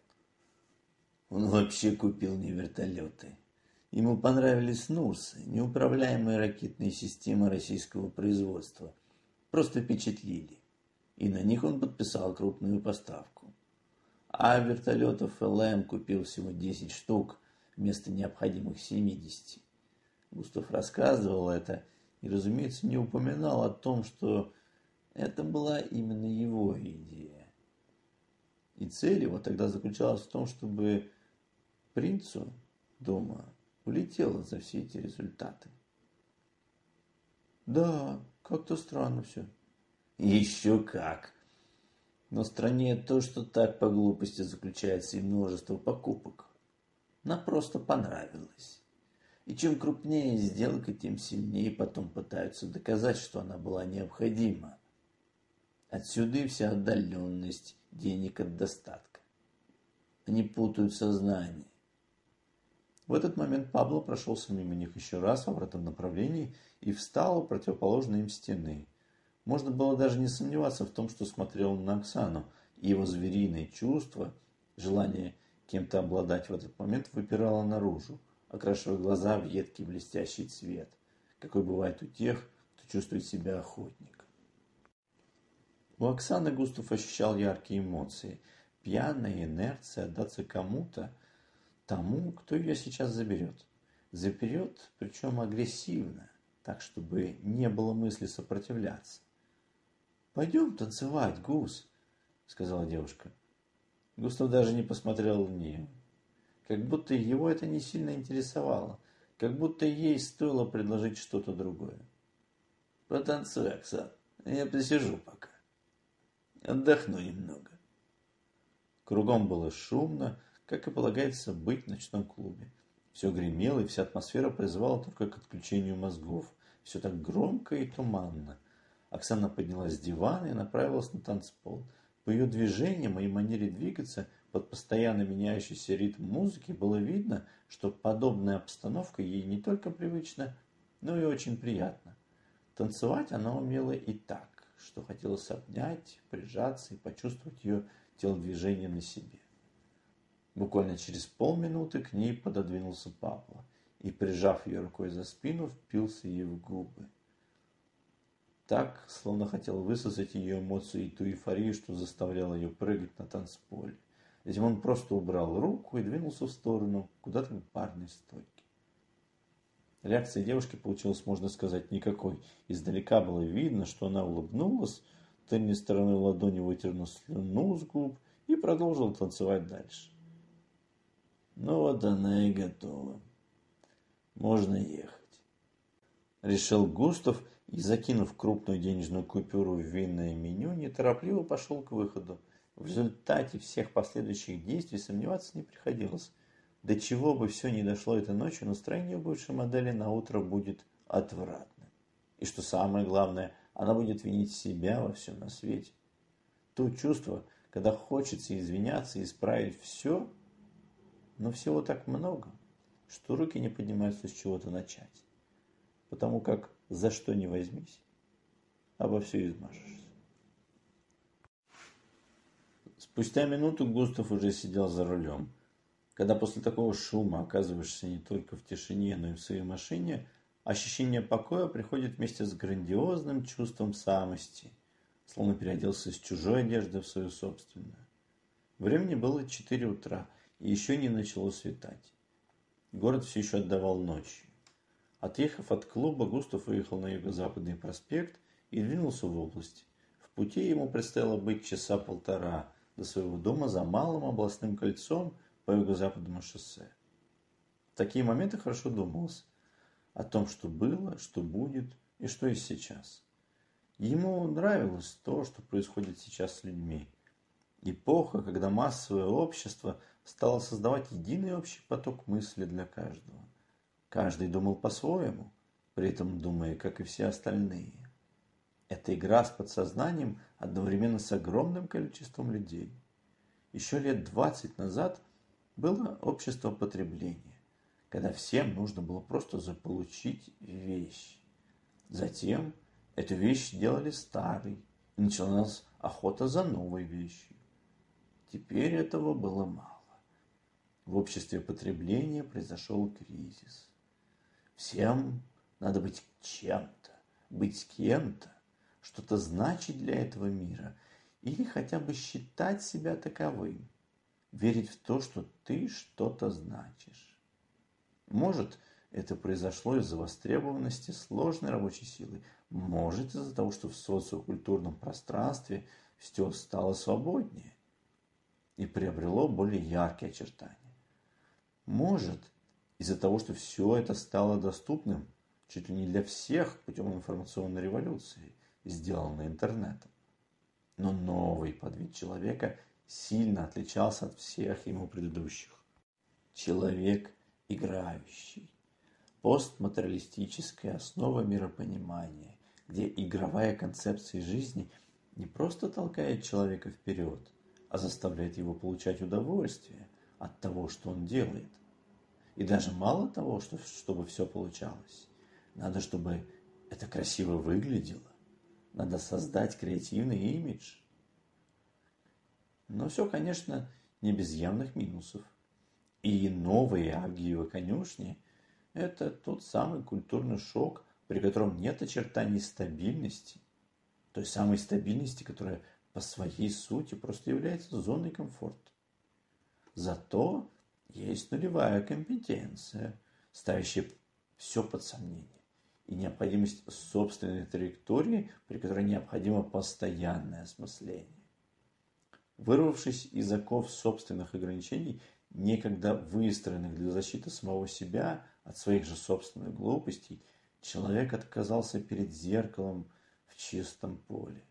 Он вообще купил не вертолеты. Ему понравились Нурсы, неуправляемые ракетные системы российского производства. Просто впечатлили. И на них он подписал крупную поставку. А вертолетов ЛМ купил всего 10 штук вместо необходимых 70. Густав рассказывал это и, разумеется, не упоминал о том, что это была именно его идея. И цель его тогда заключалась в том, чтобы принцу дома улетела за все эти результаты. Да, как-то странно все. Еще как. Но страннее то, что так по глупости заключается и множество покупок. Нам просто понравилось. И чем крупнее сделка, тем сильнее потом пытаются доказать, что она была необходима. Отсюда и вся отдаленность денег от достатка. Они путают сознание. В этот момент Пабло прошелся мимо них еще раз в обратном направлении и встал у противоположной им стены. Можно было даже не сомневаться в том, что смотрел на Оксану, и его звериное чувство, желание кем-то обладать в этот момент выпирало наружу, окрашивая глаза в едкий блестящий цвет, какой бывает у тех, кто чувствует себя охотником. У Оксаны Густав ощущал яркие эмоции. Пьяная инерция, отдаться кому-то – тому, кто ее сейчас заберет. Заберет, причем агрессивно, так, чтобы не было мысли сопротивляться. «Пойдем танцевать, Гус», — сказала девушка. Густав даже не посмотрел в нее. Как будто его это не сильно интересовало, как будто ей стоило предложить что-то другое. «Потанцуй, Оксан, я посижу пока. Отдохну немного». Кругом было шумно, как и полагается быть в ночном клубе. Все гремело, и вся атмосфера призывала только к отключению мозгов. Все так громко и туманно. Оксана поднялась с дивана и направилась на танцпол. По ее движениям и манере двигаться под постоянно меняющийся ритм музыки было видно, что подобная обстановка ей не только привычна, но и очень приятна. Танцевать она умела и так, что хотелось обнять, прижаться и почувствовать ее телодвижение на себе. Буквально через полминуты к ней пододвинулся папа и, прижав ее рукой за спину, впился ей в губы. так, словно хотел высосать ее эмоции и ту эйфорию, что заставляло ее прыгать на танцполе. Затем он просто убрал руку и двинулся в сторону, куда-то к парной стойке. Реакция девушки получилась, можно сказать, никакой. Издалека было видно, что она улыбнулась, тыльной стороной ладони вытернула слюну с губ и продолжила танцевать дальше. Ну вот она и готова. Можно ехать. Решил Густав и, закинув крупную денежную купюру в винное меню, неторопливо пошел к выходу. В результате всех последующих действий сомневаться не приходилось. До чего бы все ни дошло этой ночью, настроение бывшей модели на утро будет отвратным. И что самое главное, она будет винить себя во всем на свете. То чувство, когда хочется извиняться и исправить все, но всего так много, что руки не поднимаются с чего-то начать. Потому как за что не возьмись, обо все измажешься. Спустя минуту Густав уже сидел за рулем. Когда после такого шума оказываешься не только в тишине, но и в своей машине, ощущение покоя приходит вместе с грандиозным чувством самости, словно переоделся из чужой одежды в свою собственную. Времени было 4 утра, и еще не начало светать. Город все еще отдавал ночью. Отъехав от клуба, Густав выехал на юго-западный проспект и двинулся в область. В пути ему предстояло быть часа полтора до своего дома за малым областным кольцом – по юго-западному шоссе. В такие моменты хорошо думалось о том, что было, что будет и что есть сейчас. Ему нравилось то, что происходит сейчас с людьми. Эпоха, когда массовое общество стало создавать единый общий поток мысли для каждого. Каждый думал по-своему, при этом думая, как и все остальные. Это игра с подсознанием одновременно с огромным количеством людей. Еще лет 20 назад было общество потребления, когда всем нужно было просто заполучить вещь. Затем эту вещь делали старой, и началась охота за новой вещью. Теперь этого было мало. В обществе потребления произошел кризис. Всем надо быть чем-то, быть кем-то, что-то значить для этого мира или хотя бы считать себя таковым верить в то, что ты что-то значишь. Может, это произошло из-за востребованности сложной рабочей силы, может, из-за того, что в социокультурном пространстве все стало свободнее и приобрело более яркие очертания. Может, из-за того, что все это стало доступным чуть ли не для всех путем информационной революции, сделанной интернетом. Но новый подвид человека – сильно отличался от всех ему предыдущих. Человек играющий. Постматериалистическая основа миропонимания, где игровая концепция жизни не просто толкает человека вперед, а заставляет его получать удовольствие от того, что он делает. И даже мало того, что, чтобы все получалось. Надо, чтобы это красиво выглядело. Надо создать креативный имидж – но все, конечно, не без явных минусов. И новые Агиевы конюшни – это тот самый культурный шок, при котором нет очертаний стабильности, той самой стабильности, которая по своей сути просто является зоной комфорта. Зато есть нулевая компетенция, ставящая все под сомнение, и необходимость собственной траектории, при которой необходимо постоянное осмысление. Вырвавшись из оков собственных ограничений, некогда выстроенных для защиты самого себя от своих же собственных глупостей, человек отказался перед зеркалом в чистом поле,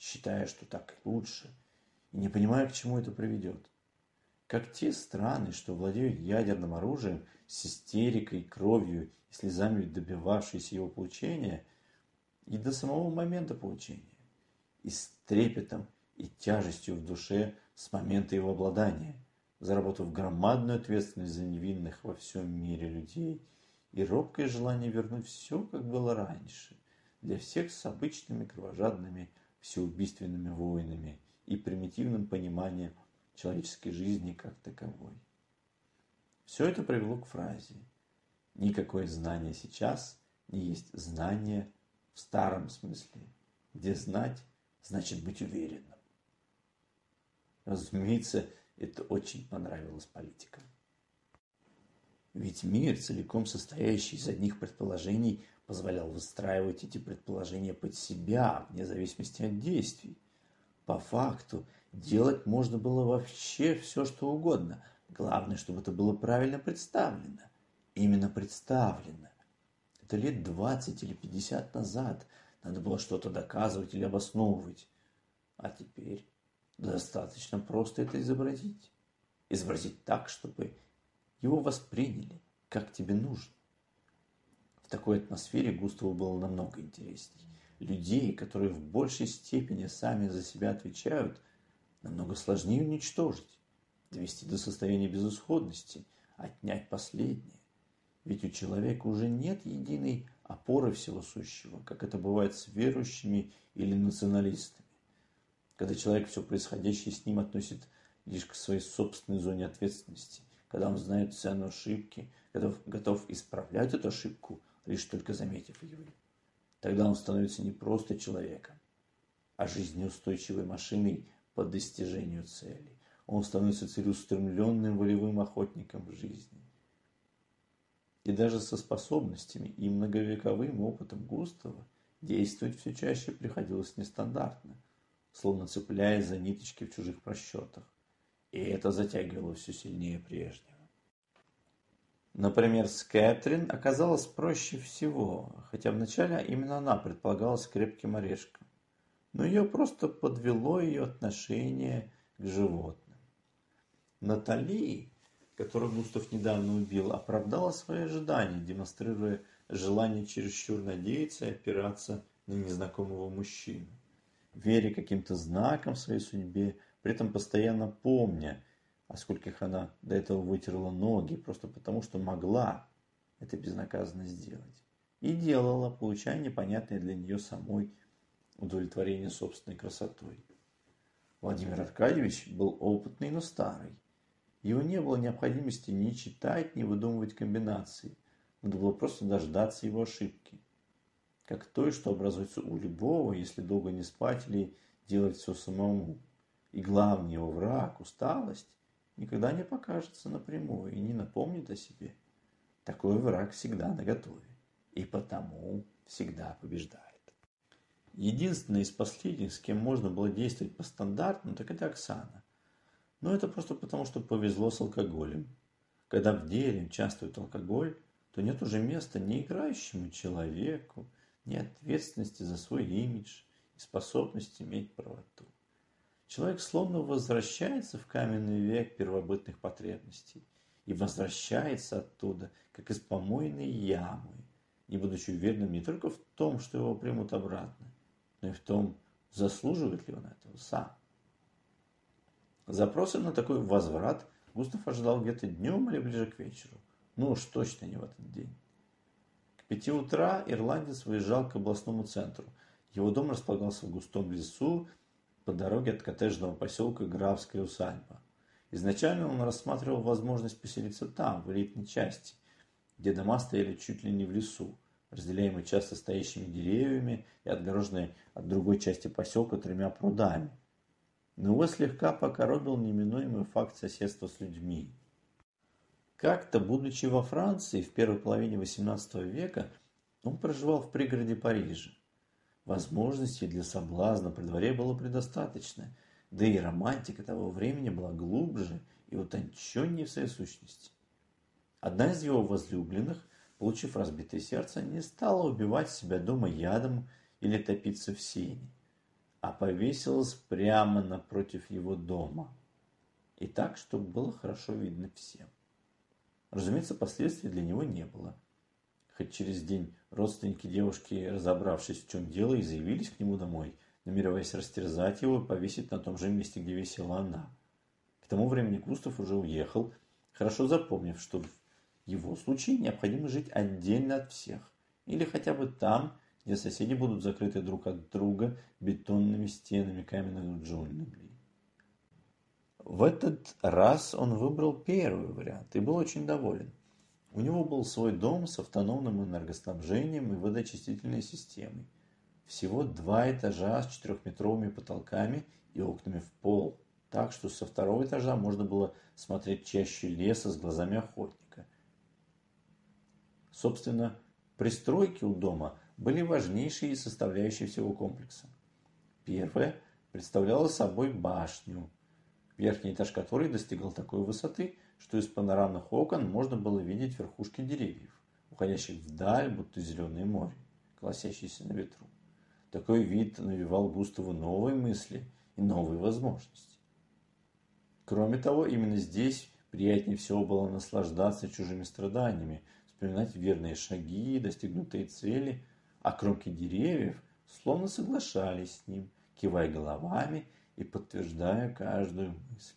считая, что так лучше, и не понимая, к чему это приведет. Как те страны, что владеют ядерным оружием, с истерикой, кровью и слезами добивавшиеся его получения, и до самого момента получения, и с трепетом и тяжестью в душе с момента его обладания, заработав громадную ответственность за невинных во всем мире людей и робкое желание вернуть все, как было раньше, для всех с обычными кровожадными всеубийственными войнами и примитивным пониманием человеческой жизни как таковой. Все это привело к фразе «Никакое знание сейчас не есть знание в старом смысле, где знать значит быть уверенным. Разумеется, это очень понравилось политикам. Ведь мир, целиком состоящий из одних предположений, позволял выстраивать эти предположения под себя, вне зависимости от действий. По факту, делать можно было вообще все, что угодно. Главное, чтобы это было правильно представлено. Именно представлено. Это лет 20 или 50 назад надо было что-то доказывать или обосновывать. А теперь достаточно просто это изобразить. Изобразить так, чтобы его восприняли, как тебе нужно. В такой атмосфере Густаву было намного интересней. Людей, которые в большей степени сами за себя отвечают, намного сложнее уничтожить, довести до состояния безысходности, отнять последнее. Ведь у человека уже нет единой опоры всего сущего, как это бывает с верующими или националистами. Когда человек все происходящее с ним относит лишь к своей собственной зоне ответственности, когда он знает цену ошибки, когда готов исправлять эту ошибку, лишь только заметив ее. Тогда он становится не просто человеком, а жизнеустойчивой машиной по достижению цели. Он становится целеустремленным волевым охотником в жизни. И даже со способностями и многовековым опытом Густава действовать все чаще приходилось нестандартно, словно цепляясь за ниточки в чужих просчетах. И это затягивало все сильнее прежнего. Например, с Кэтрин оказалось проще всего, хотя вначале именно она предполагалась крепким орешком. Но ее просто подвело ее отношение к животным. Натали которую Густав недавно убил, оправдала свои ожидания, демонстрируя желание чересчур надеяться и опираться на незнакомого мужчину. Веря каким-то знаком своей судьбе, при этом постоянно помня, о скольких она до этого вытерла ноги, просто потому что могла это безнаказанно сделать. И делала, получая непонятное для нее самой удовлетворение собственной красотой. Владимир Аркадьевич был опытный, но старый. Его не было необходимости ни читать, ни выдумывать комбинации. Надо было просто дождаться его ошибки. Как той, что образуется у любого, если долго не спать или делать все самому. И главный его враг, усталость, никогда не покажется напрямую и не напомнит о себе. Такой враг всегда наготове и потому всегда побеждает. Единственная из последних, с кем можно было действовать по стандарту, так это Оксана. Но это просто потому, что повезло с алкоголем. Когда в деле участвует алкоголь, то нет уже места ни играющему человеку, ни ответственности за свой имидж и способности иметь правоту. Человек словно возвращается в каменный век первобытных потребностей и возвращается оттуда, как из помойной ямы, не будучи уверенным не только в том, что его примут обратно, но и в том, заслуживает ли он этого сам. Запросы на такой возврат Густав ожидал где-то днем или ближе к вечеру. Ну уж точно не в этот день. К пяти утра ирландец выезжал к областному центру. Его дом располагался в густом лесу по дороге от коттеджного поселка Графская усадьба. Изначально он рассматривал возможность поселиться там, в элитной части, где дома стояли чуть ли не в лесу, разделяемые часто стоящими деревьями и отгороженные от другой части поселка тремя прудами – но его слегка покоробил неминуемый факт соседства с людьми. Как-то, будучи во Франции в первой половине XVIII века, он проживал в пригороде Парижа. Возможностей для соблазна при дворе было предостаточно, да и романтика того времени была глубже и утонченнее в своей сущности. Одна из его возлюбленных, получив разбитое сердце, не стала убивать себя дома ядом или топиться в сене а повесилась прямо напротив его дома. И так, чтобы было хорошо видно всем. Разумеется, последствий для него не было. Хоть через день родственники девушки, разобравшись в чем дело, и заявились к нему домой, намереваясь растерзать его и повесить на том же месте, где висела она. К тому времени Густав уже уехал, хорошо запомнив, что в его случае необходимо жить отдельно от всех, или хотя бы там, где соседи будут закрыты друг от друга бетонными стенами каменных джунглей. В этот раз он выбрал первый вариант и был очень доволен. У него был свой дом с автономным энергоснабжением и водоочистительной системой. всего два этажа с четырехметровыми потолками и окнами в пол, так что со второго этажа можно было смотреть чаще леса с глазами охотника. Собственно, пристройки у дома были важнейшие составляющие всего комплекса. Первая представляла собой башню, верхний этаж которой достигал такой высоты, что из панорамных окон можно было видеть верхушки деревьев, уходящих вдаль, будто зеленое море, колосящееся на ветру. Такой вид навевал Густаву новые мысли и новые возможности. Кроме того, именно здесь приятнее всего было наслаждаться чужими страданиями, вспоминать верные шаги, достигнутые цели, а кромки деревьев словно соглашались с ним, кивая головами и подтверждая каждую мысль.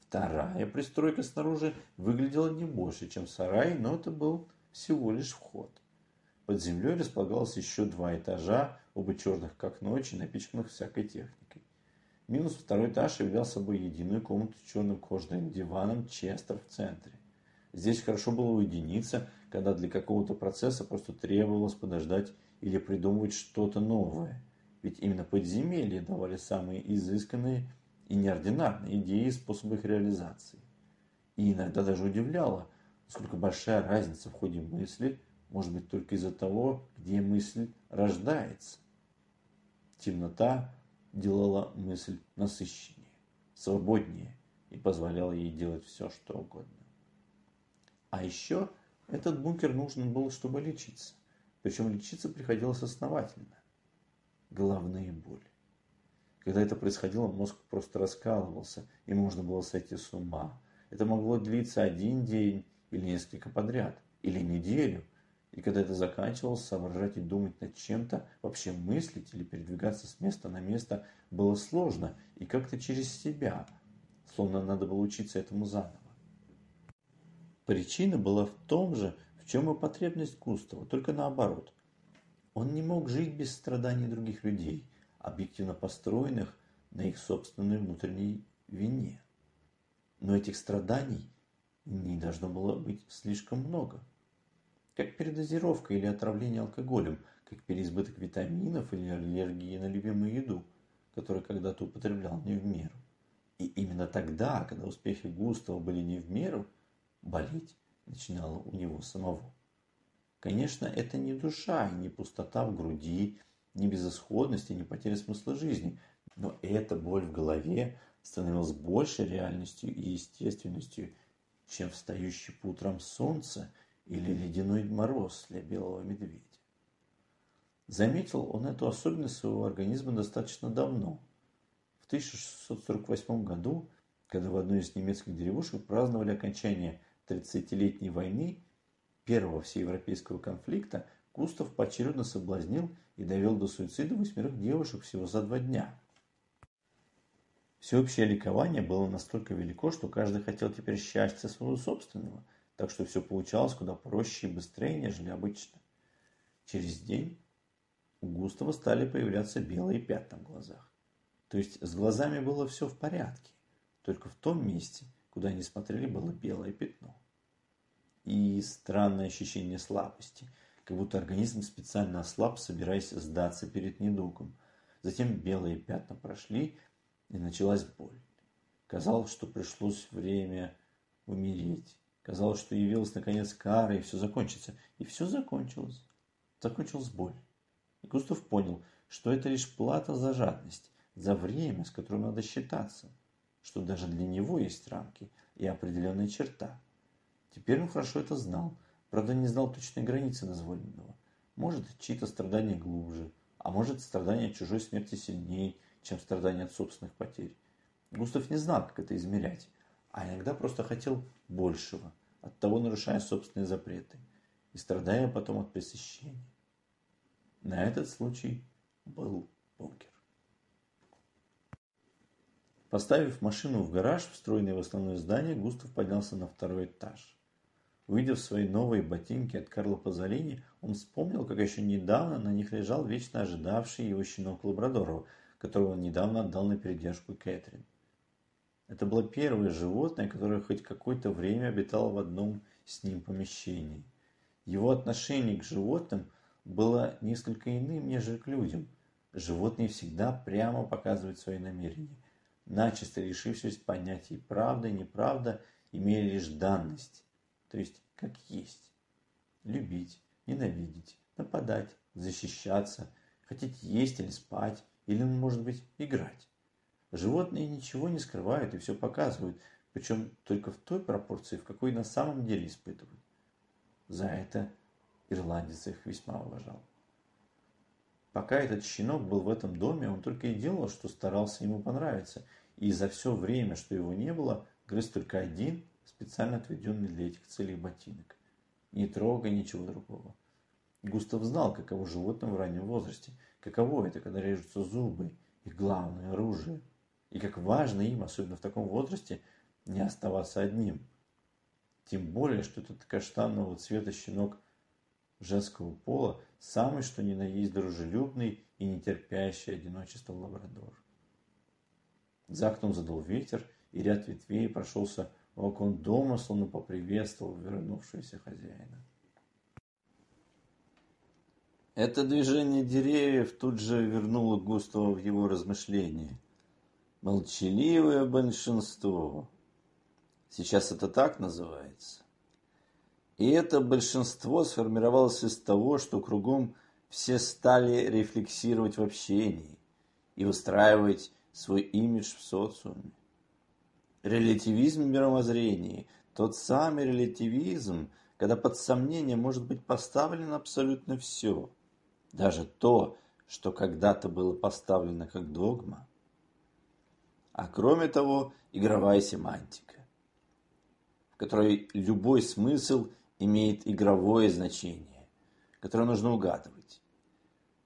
Вторая пристройка снаружи выглядела не больше, чем сарай, но это был всего лишь вход. Под землей располагалось еще два этажа, оба черных как ночь и напичканных всякой техникой. Минус второй этаж являл собой единую комнату с черным кожаным диваном Честер в центре. Здесь хорошо было уединиться, когда для какого-то процесса просто требовалось подождать или придумывать что-то новое. Ведь именно подземелья давали самые изысканные и неординарные идеи и способы их реализации. И иногда даже удивляло, насколько большая разница в ходе мысли может быть только из-за того, где мысль рождается. Темнота делала мысль насыщеннее, свободнее и позволяла ей делать все, что угодно. А еще этот бункер нужен был, чтобы лечиться. Причем лечиться приходилось основательно. Головные боли. Когда это происходило, мозг просто раскалывался, и можно было сойти с ума. Это могло длиться один день или несколько подряд, или неделю. И когда это заканчивалось, соображать и думать над чем-то, вообще мыслить или передвигаться с места на место было сложно и как-то через себя, словно надо было учиться этому заново. Причина была в том же, в чем и потребность Густава, только наоборот. Он не мог жить без страданий других людей – объективно построенных на их собственной внутренней вине. Но этих страданий не должно было быть слишком много. Как передозировка или отравление алкоголем, как переизбыток витаминов или аллергия на любимую еду, которую когда-то употреблял не в меру. И именно тогда, когда успехи Густава были не в меру, болеть начинало у него самого. Конечно, это не душа и не пустота в груди, ни безысходности, ни потери смысла жизни. Но эта боль в голове становилась больше реальностью и естественностью, чем встающий по утрам солнце или ледяной мороз для белого медведя. Заметил он эту особенность своего организма достаточно давно. В 1648 году, когда в одной из немецких деревушек праздновали окончание 30-летней войны, первого всеевропейского конфликта, Густав поочередно соблазнил и довел до суицида восьмерых девушек всего за два дня. Всеобщее ликование было настолько велико, что каждый хотел теперь счастья своего собственного, так что все получалось куда проще и быстрее, нежели обычно. Через день у Густава стали появляться белые пятна в глазах. То есть с глазами было все в порядке, только в том месте, куда они смотрели, было белое пятно. И странное ощущение слабости – как будто организм специально ослаб, собираясь сдаться перед недугом. Затем белые пятна прошли, и началась боль. Казалось, что пришлось время умереть. Казалось, что явилась наконец кара, и все закончится. И все закончилось. Закончилась боль. И Густав понял, что это лишь плата за жадность, за время, с которым надо считаться, что даже для него есть рамки и определенная черта. Теперь он хорошо это знал – Правда, не знал точной границы дозволенного. Может, чьи-то страдания глубже, а может, страдания от чужой смерти сильнее, чем страдания от собственных потерь. Густав не знал, как это измерять, а иногда просто хотел большего, от того нарушая собственные запреты и страдая потом от пресыщения. На этот случай был бункер. Поставив машину в гараж, встроенный в основное здание, Густав поднялся на второй этаж. Увидев свои новые ботинки от Карла Пазолини, он вспомнил, как еще недавно на них лежал вечно ожидавший его щенок Лабрадорова, которого он недавно отдал на передержку Кэтрин. Это было первое животное, которое хоть какое-то время обитало в одном с ним помещении. Его отношение к животным было несколько иным, нежели к людям. Животные всегда прямо показывают свои намерения. Начисто решившись понятий правда и неправда, имели лишь данность, то есть как есть. Любить, ненавидеть, нападать, защищаться, хотеть есть или спать, или, может быть, играть. Животные ничего не скрывают и все показывают, причем только в той пропорции, в какой на самом деле испытывают. За это ирландец их весьма уважал. Пока этот щенок был в этом доме, он только и делал, что старался ему понравиться, и за все время, что его не было, грыз только один специально отведенный для этих целей ботинок. Не трогай ничего другого. Густав знал, каково животным в раннем возрасте, каково это, когда режутся зубы, их главное оружие, и как важно им, особенно в таком возрасте, не оставаться одним. Тем более, что этот каштанового цвета щенок женского пола самый что ни на есть дружелюбный и не терпящий одиночество лабрадор. За окном задул ветер, и ряд ветвей прошелся окон дома, словно поприветствовал вернувшегося хозяина. Это движение деревьев тут же вернуло Густава в его размышления. Молчаливое большинство. Сейчас это так называется. И это большинство сформировалось из того, что кругом все стали рефлексировать в общении и выстраивать свой имидж в социуме. Релятивизм мировоззрения, тот самый релятивизм, когда под сомнение может быть поставлено абсолютно все – даже то, что когда-то было поставлено как догма. А кроме того, игровая семантика, в которой любой смысл имеет игровое значение, которое нужно угадывать.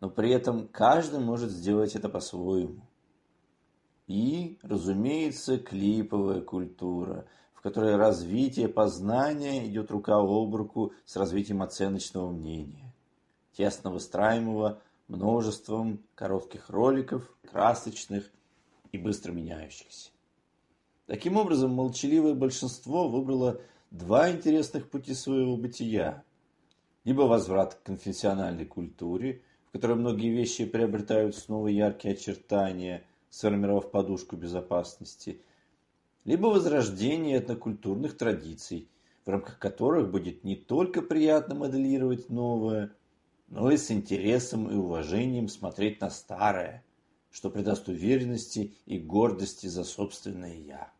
Но при этом каждый может сделать это по-своему. И, разумеется, клиповая культура, в которой развитие познания идет рука об руку с развитием оценочного мнения тесно выстраиваемого множеством коротких роликов, красочных и быстро меняющихся. Таким образом, молчаливое большинство выбрало два интересных пути своего бытия. Либо возврат к конфессиональной культуре, в которой многие вещи приобретают снова яркие очертания, сформировав подушку безопасности, либо возрождение этнокультурных традиций, в рамках которых будет не только приятно моделировать новое, но и с интересом и уважением смотреть на старое, что придаст уверенности и гордости за собственное «я».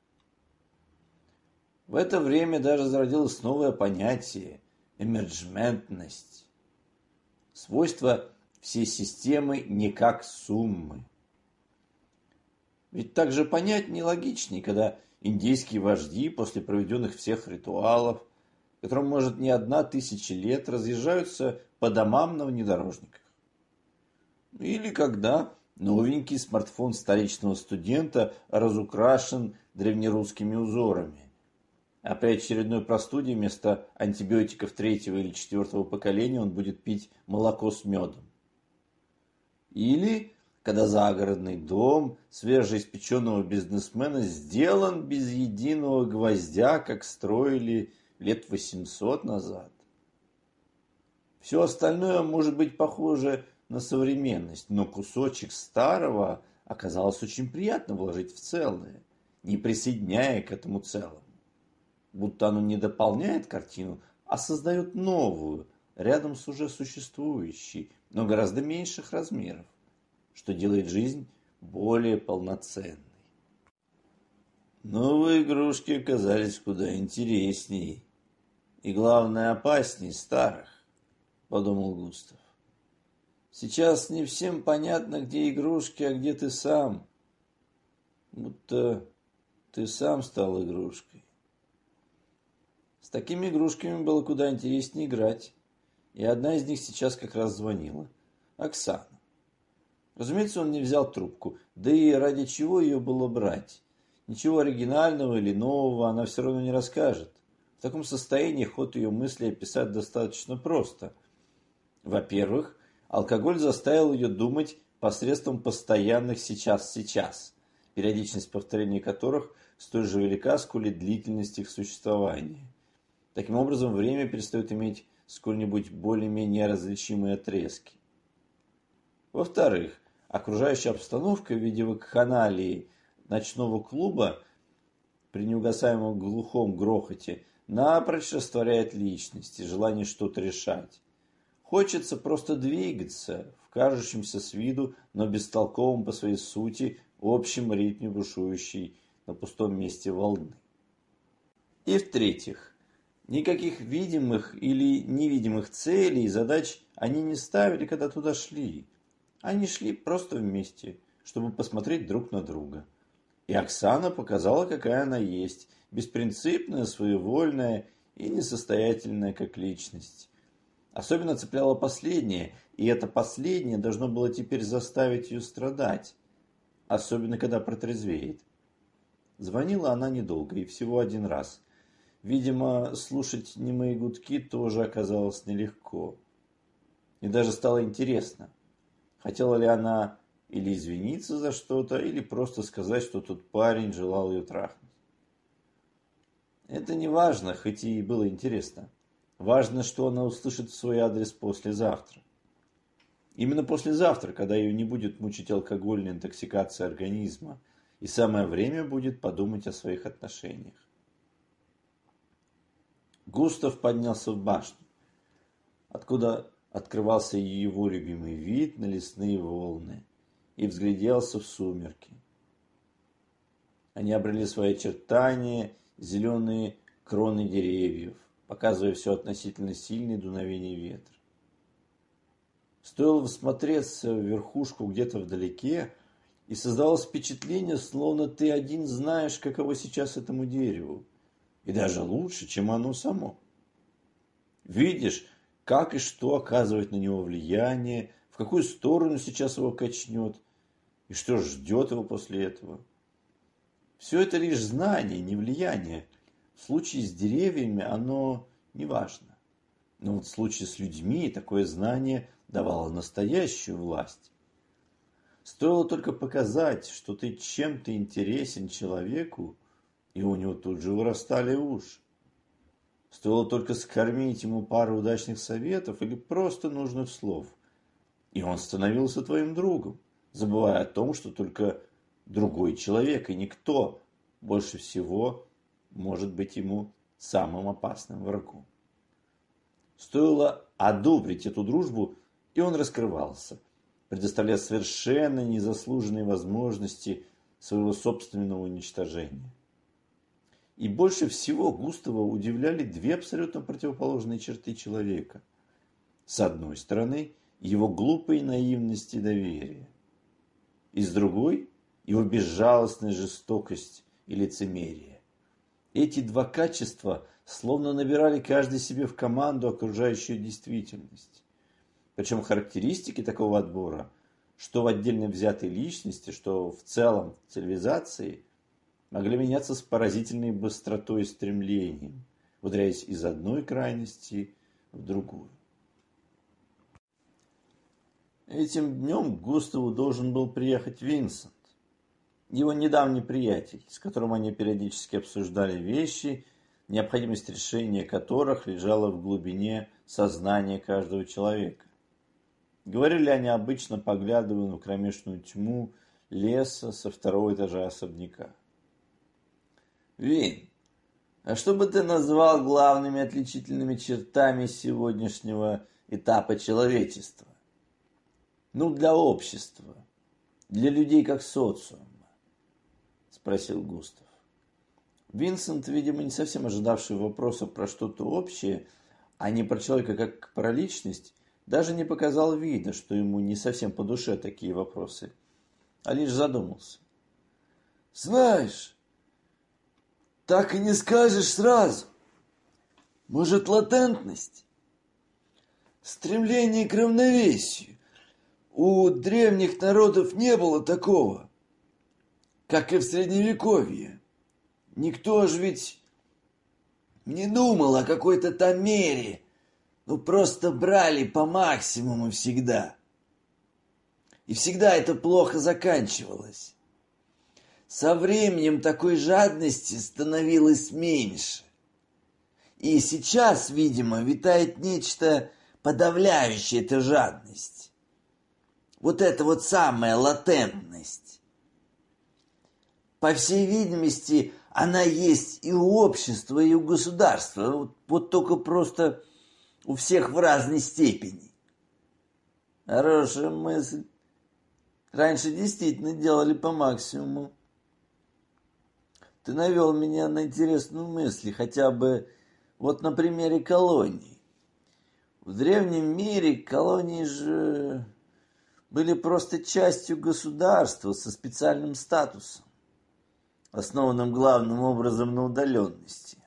В это время даже зародилось новое понятие – эмерджментность. Свойство всей системы не как суммы. Ведь так же понять нелогичнее, когда индийские вожди после проведенных всех ритуалов, которым может не одна тысяча лет, разъезжаются по домам на внедорожниках. Или когда новенький смартфон столичного студента разукрашен древнерусскими узорами. А при очередной простуде вместо антибиотиков третьего или четвертого поколения он будет пить молоко с медом. Или когда загородный дом свежеиспеченного бизнесмена сделан без единого гвоздя, как строили лет 800 назад. Все остальное может быть похоже на современность, но кусочек старого оказалось очень приятно вложить в целое, не присоединяя к этому целому. Будто оно не дополняет картину, а создает новую, рядом с уже существующей, но гораздо меньших размеров, что делает жизнь более полноценной. Новые игрушки оказались куда интереснее и, главное, опаснее старых подумал Густав. Сейчас не всем понятно, где игрушки, а где ты сам. Будто ты сам стал игрушкой. С такими игрушками было куда интереснее играть. И одна из них сейчас как раз звонила. Оксана. Разумеется, он не взял трубку. Да и ради чего ее было брать? Ничего оригинального или нового она все равно не расскажет. В таком состоянии ход ее мысли описать достаточно просто. Во-первых, алкоголь заставил ее думать посредством постоянных «сейчас-сейчас», периодичность повторения которых столь же велика, сколь и длительность их существования. Таким образом, время перестает иметь сколь-нибудь более-менее различимые отрезки. Во-вторых, окружающая обстановка в виде вакханалии ночного клуба при неугасаемом глухом грохоте напрочь растворяет личность и желание что-то решать. Хочется просто двигаться в кажущемся с виду, но бестолковом по своей сути общем ритме бушующей на пустом месте волны. И в-третьих, никаких видимых или невидимых целей и задач они не ставили, когда туда шли. Они шли просто вместе, чтобы посмотреть друг на друга. И Оксана показала, какая она есть, беспринципная, своевольная и несостоятельная как личность. Особенно цепляло последнее, и это последнее должно было теперь заставить ее страдать, особенно когда протрезвеет. Звонила она недолго и всего один раз. Видимо, слушать немые гудки тоже оказалось нелегко. И даже стало интересно, хотела ли она или извиниться за что-то, или просто сказать, что тот парень желал ее трахнуть. Это не важно, хоть и было интересно. Важно, что она услышит свой адрес послезавтра. Именно послезавтра, когда ее не будет мучить алкогольная интоксикация организма, и самое время будет подумать о своих отношениях. Густав поднялся в башню, откуда открывался его любимый вид на лесные волны, и взгляделся в сумерки. Они обрели свои очертания, зеленые кроны деревьев, показывая все относительно сильное дуновение ветра. Стоило всмотреться в верхушку где-то вдалеке, и создалось впечатление, словно ты один знаешь, каково сейчас этому дереву, и даже лучше, чем оно само. Видишь, как и что оказывает на него влияние, в какую сторону сейчас его качнет, и что ждет его после этого. Все это лишь знание, не влияние. В случае с деревьями оно не важно. Но вот в случае с людьми такое знание давало настоящую власть. Стоило только показать, что ты чем-то интересен человеку, и у него тут же вырастали уши. Стоило только скормить ему пару удачных советов или просто нужных слов, и он становился твоим другом забывая о том, что только другой человек и никто больше всего может быть ему самым опасным врагом. Стоило одобрить эту дружбу, и он раскрывался, предоставляя совершенно незаслуженные возможности своего собственного уничтожения. И больше всего Густава удивляли две абсолютно противоположные черты человека. С одной стороны, его глупой наивность и доверие и с другой – его безжалостная жестокость и лицемерие. Эти два качества словно набирали каждый себе в команду окружающую действительность. Причем характеристики такого отбора, что в отдельно взятой личности, что в целом цивилизации, могли меняться с поразительной быстротой и стремлением, ударяясь из одной крайности в другую. Этим днем к Густаву должен был приехать Винсент, его недавний приятель, с которым они периодически обсуждали вещи, необходимость решения которых лежала в глубине сознания каждого человека. Говорили они обычно, поглядывая на кромешную тьму леса со второго этажа особняка. «Вин, а что бы ты назвал главными отличительными чертами сегодняшнего этапа человечества?» Ну, для общества, для людей как социума, спросил Густав. Винсент, видимо, не совсем ожидавший вопроса про что-то общее, а не про человека как про личность, даже не показал вида, что ему не совсем по душе такие вопросы, а лишь задумался. «Знаешь, так и не скажешь сразу. Может, латентность? Стремление к равновесию, у древних народов не было такого, как и в Средневековье. Никто же ведь не думал о какой-то там мере. Ну, просто брали по максимуму всегда. И всегда это плохо заканчивалось. Со временем такой жадности становилось меньше. И сейчас, видимо, витает нечто подавляющее, это жадность. Вот это вот самая латентность. По всей видимости, она есть и у общества, и у государства. Вот, вот только просто у всех в разной степени. Хорошая мысль. Раньше действительно делали по максимуму. Ты навел меня на интересную мысль, хотя бы вот на примере колоний. В древнем мире колонии же были просто частью государства со специальным статусом, основанным главным образом на удаленности.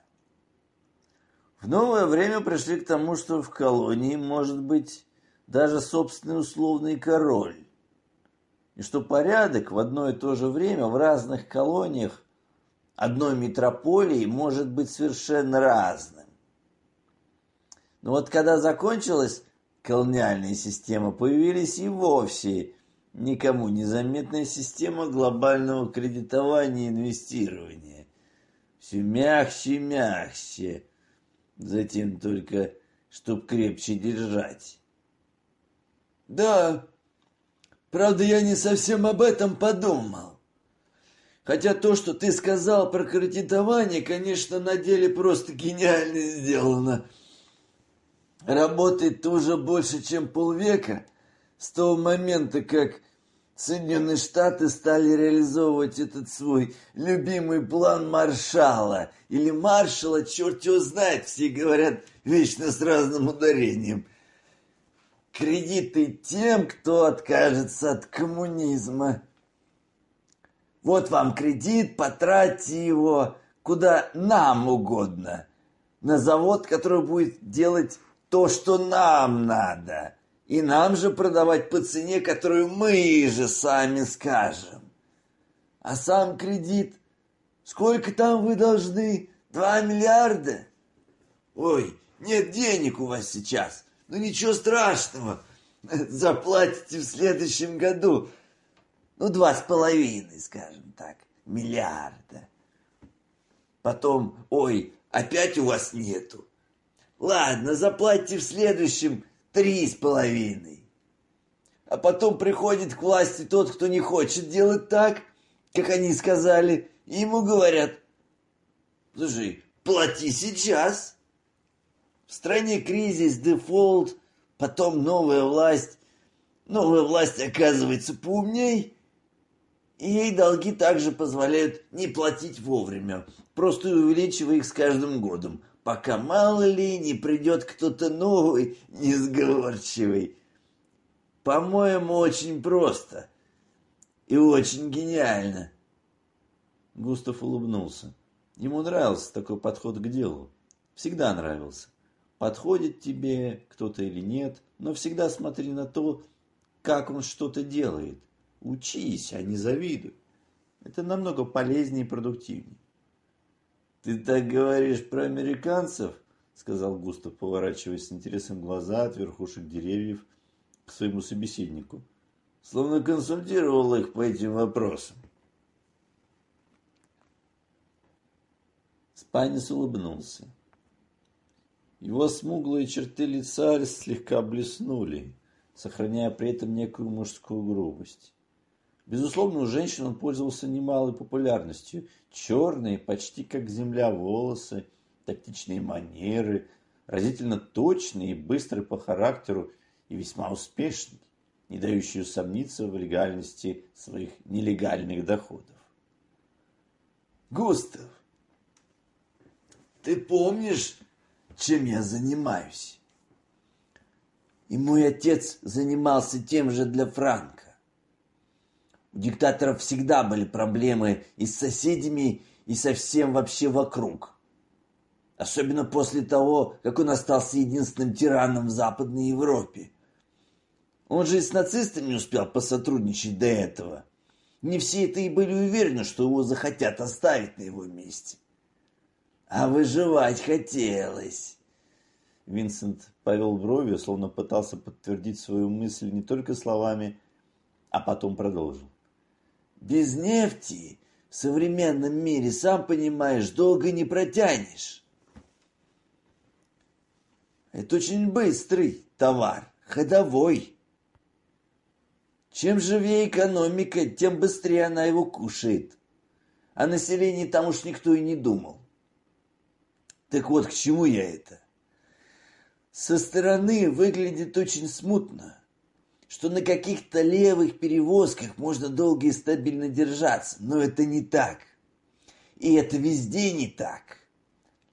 В новое время пришли к тому, что в колонии может быть даже собственный условный король, и что порядок в одно и то же время в разных колониях одной метрополии может быть совершенно разным. Но вот когда закончилась колониальная система, появились и вовсе никому незаметная система глобального кредитования и инвестирования. Все мягче и мягче, затем только, чтоб крепче держать. Да, правда, я не совсем об этом подумал. Хотя то, что ты сказал про кредитование, конечно, на деле просто гениально сделано. Работает уже больше, чем полвека, с того момента, как Соединенные Штаты стали реализовывать этот свой любимый план Маршала. Или Маршала, черт его знает, все говорят вечно с разным ударением. Кредиты тем, кто откажется от коммунизма. Вот вам кредит, потратьте его куда нам угодно. На завод, который будет делать то, что нам надо. И нам же продавать по цене, которую мы же сами скажем. А сам кредит, сколько там вы должны? Два миллиарда? Ой, нет денег у вас сейчас. Ну ничего страшного. Заплатите в следующем году ну, два с половиной, скажем так, миллиарда. Потом, ой, опять у вас нету. Ладно, заплатите в следующем три с половиной. А потом приходит к власти тот, кто не хочет делать так, как они сказали, и ему говорят, слушай, плати сейчас. В стране кризис, дефолт, потом новая власть. Новая власть оказывается поумней, ей долги также позволяют не платить вовремя, просто увеличивая их с каждым годом, пока мало ли не придет кто-то новый, несговорчивый. По-моему, очень просто и очень гениально. Густав улыбнулся. Ему нравился такой подход к делу. Всегда нравился. Подходит тебе кто-то или нет, но всегда смотри на то, как он что-то делает – Учись, а не завидуй. Это намного полезнее и продуктивнее. Ты так говоришь про американцев, сказал Густав, поворачиваясь с интересом глаза от верхушек деревьев к своему собеседнику. Словно консультировал их по этим вопросам. Спайнис улыбнулся. Его смуглые черты лица слегка блеснули, сохраняя при этом некую мужскую грубость. Безусловно, у женщин он пользовался немалой популярностью. Черные, почти как земля, волосы, тактичные манеры, разительно точные и быстрые по характеру и весьма успешный, не дающий усомниться в легальности своих нелегальных доходов. Густав, ты помнишь, чем я занимаюсь? И мой отец занимался тем же для Франка. У диктаторов всегда были проблемы и с соседями, и со всем вообще вокруг. Особенно после того, как он остался единственным тираном в Западной Европе. Он же и с нацистами успел посотрудничать до этого. Не все это и были уверены, что его захотят оставить на его месте. А выживать хотелось. Винсент повел бровью, словно пытался подтвердить свою мысль не только словами, а потом продолжил. Без нефти в современном мире, сам понимаешь, долго не протянешь. Это очень быстрый товар, ходовой. Чем живее экономика, тем быстрее она его кушает. О населении там уж никто и не думал. Так вот, к чему я это? Со стороны выглядит очень смутно, что на каких-то левых перевозках можно долго и стабильно держаться, но это не так. И это везде не так.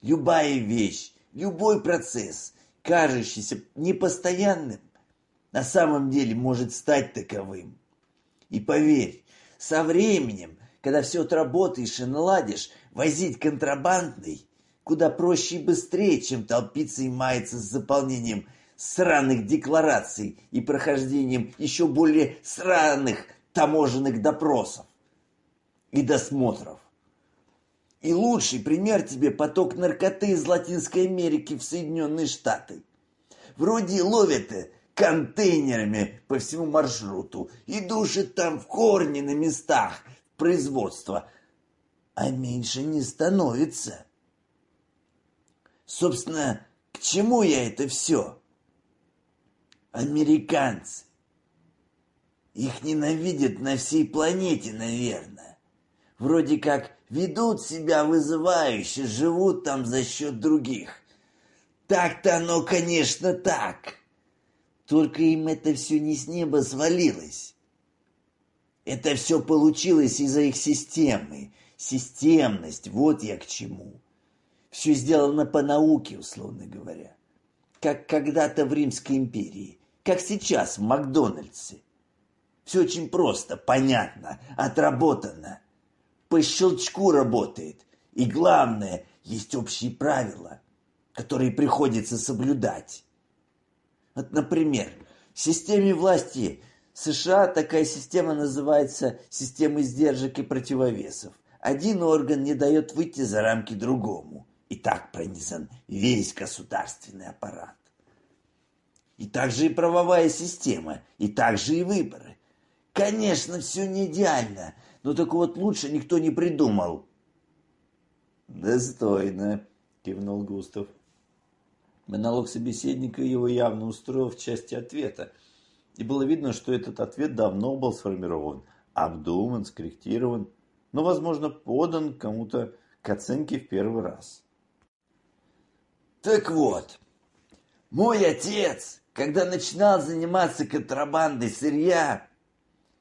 Любая вещь, любой процесс, кажущийся непостоянным, на самом деле может стать таковым. И поверь, со временем, когда все отработаешь и наладишь, возить контрабандный куда проще и быстрее, чем толпиться и маяться с заполнением сраных деклараций и прохождением еще более сраных таможенных допросов и досмотров. И лучший пример тебе поток наркоты из Латинской Америки в Соединенные Штаты. Вроде ловят контейнерами по всему маршруту и душат там в корне на местах производства, а меньше не становится. Собственно, к чему я это все? Американцы. Их ненавидят на всей планете, наверное. Вроде как ведут себя вызывающе, живут там за счет других. Так-то оно, конечно, так. Только им это все не с неба свалилось. Это все получилось из-за их системы. Системность, вот я к чему. Все сделано по науке, условно говоря. Как когда-то в Римской империи. Как сейчас в Макдональдсе. Все очень просто, понятно, отработано. По щелчку работает. И главное, есть общие правила, которые приходится соблюдать. Вот, например, в системе власти США такая система называется системой сдержек и противовесов. Один орган не дает выйти за рамки другому. И так пронизан весь государственный аппарат. И также и правовая система, и также и выборы. Конечно, все не идеально, но так вот лучше никто не придумал. Достойно, кивнул Густав. Монолог собеседника его явно устроил в части ответа. И было видно, что этот ответ давно был сформирован, обдуман, скорректирован, но, возможно, подан кому-то к оценке в первый раз. Так вот, мой отец, когда начинал заниматься контрабандой сырья,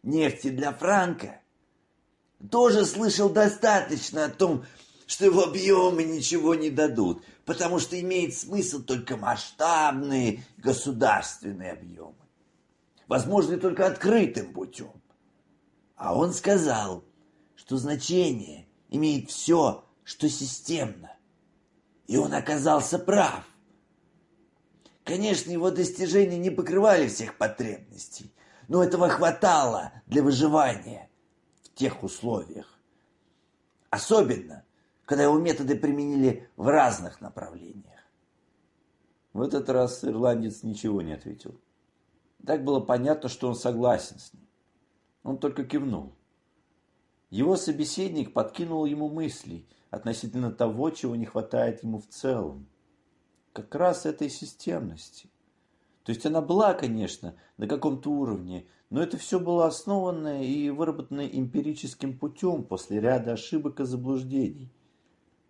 нефти для Франка, тоже слышал достаточно о том, что его объемы ничего не дадут, потому что имеет смысл только масштабные государственные объемы, возможны только открытым путем. А он сказал, что значение имеет все, что системно. И он оказался прав. Конечно, его достижения не покрывали всех потребностей, но этого хватало для выживания в тех условиях. Особенно, когда его методы применили в разных направлениях. В этот раз ирландец ничего не ответил. Так было понятно, что он согласен с ним. Он только кивнул. Его собеседник подкинул ему мыслей – относительно того, чего не хватает ему в целом. Как раз этой системности. То есть она была, конечно, на каком-то уровне, но это все было основано и выработано эмпирическим путем после ряда ошибок и заблуждений.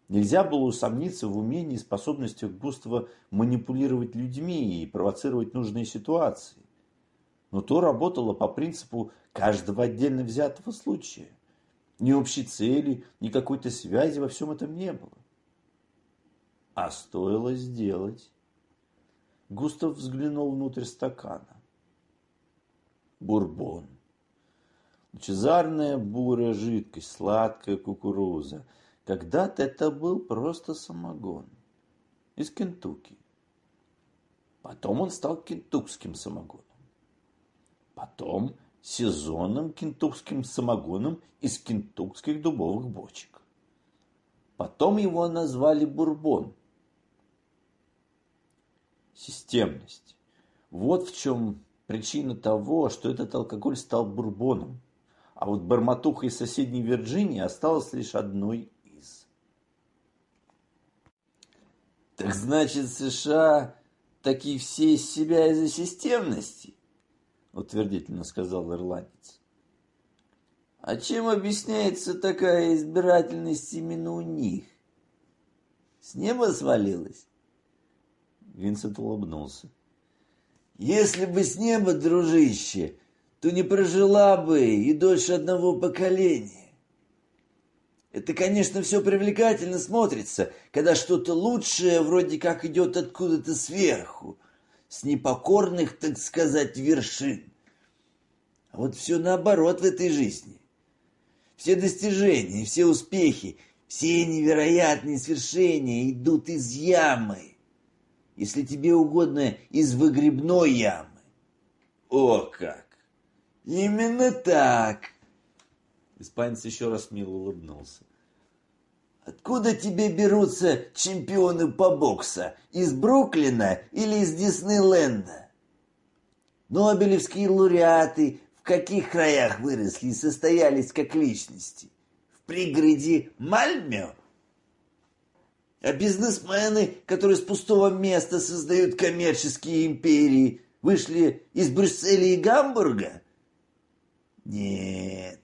Нельзя было усомниться в умении и способностях Густава манипулировать людьми и провоцировать нужные ситуации. Но то работало по принципу каждого отдельно взятого случая. Ни общей цели, ни какой-то связи во всем этом не было. А стоило сделать. Густав взглянул внутрь стакана. Бурбон. Лучезарная бурая жидкость, сладкая кукуруза. Когда-то это был просто самогон. Из Кентукки. Потом он стал кентукским самогоном. Потом сезонным кентукским самогоном из кентукских дубовых бочек. Потом его назвали бурбон. Системность. Вот в чем причина того, что этот алкоголь стал бурбоном. А вот барматуха из соседней Вирджинии осталась лишь одной из. Так значит, США таки все из себя из-за системности, утвердительно сказал ирландец. А чем объясняется такая избирательность именно у них? С неба свалилась? Винсент улыбнулся. Если бы с неба, дружище, то не прожила бы и дольше одного поколения. Это, конечно, все привлекательно смотрится, когда что-то лучшее вроде как идет откуда-то сверху, с непокорных, так сказать, вершин. А вот все наоборот в этой жизни. Все достижения, все успехи, все невероятные свершения идут из ямы. Если тебе угодно, из выгребной ямы. О как! Именно так! Испанец еще раз мило улыбнулся. Откуда тебе берутся чемпионы по боксу? Из Бруклина или из Диснейленда? Нобелевские лауреаты в каких краях выросли и состоялись как личности? В пригороде Мальмё? А бизнесмены, которые с пустого места создают коммерческие империи, вышли из Брюсселя и Гамбурга? Нет,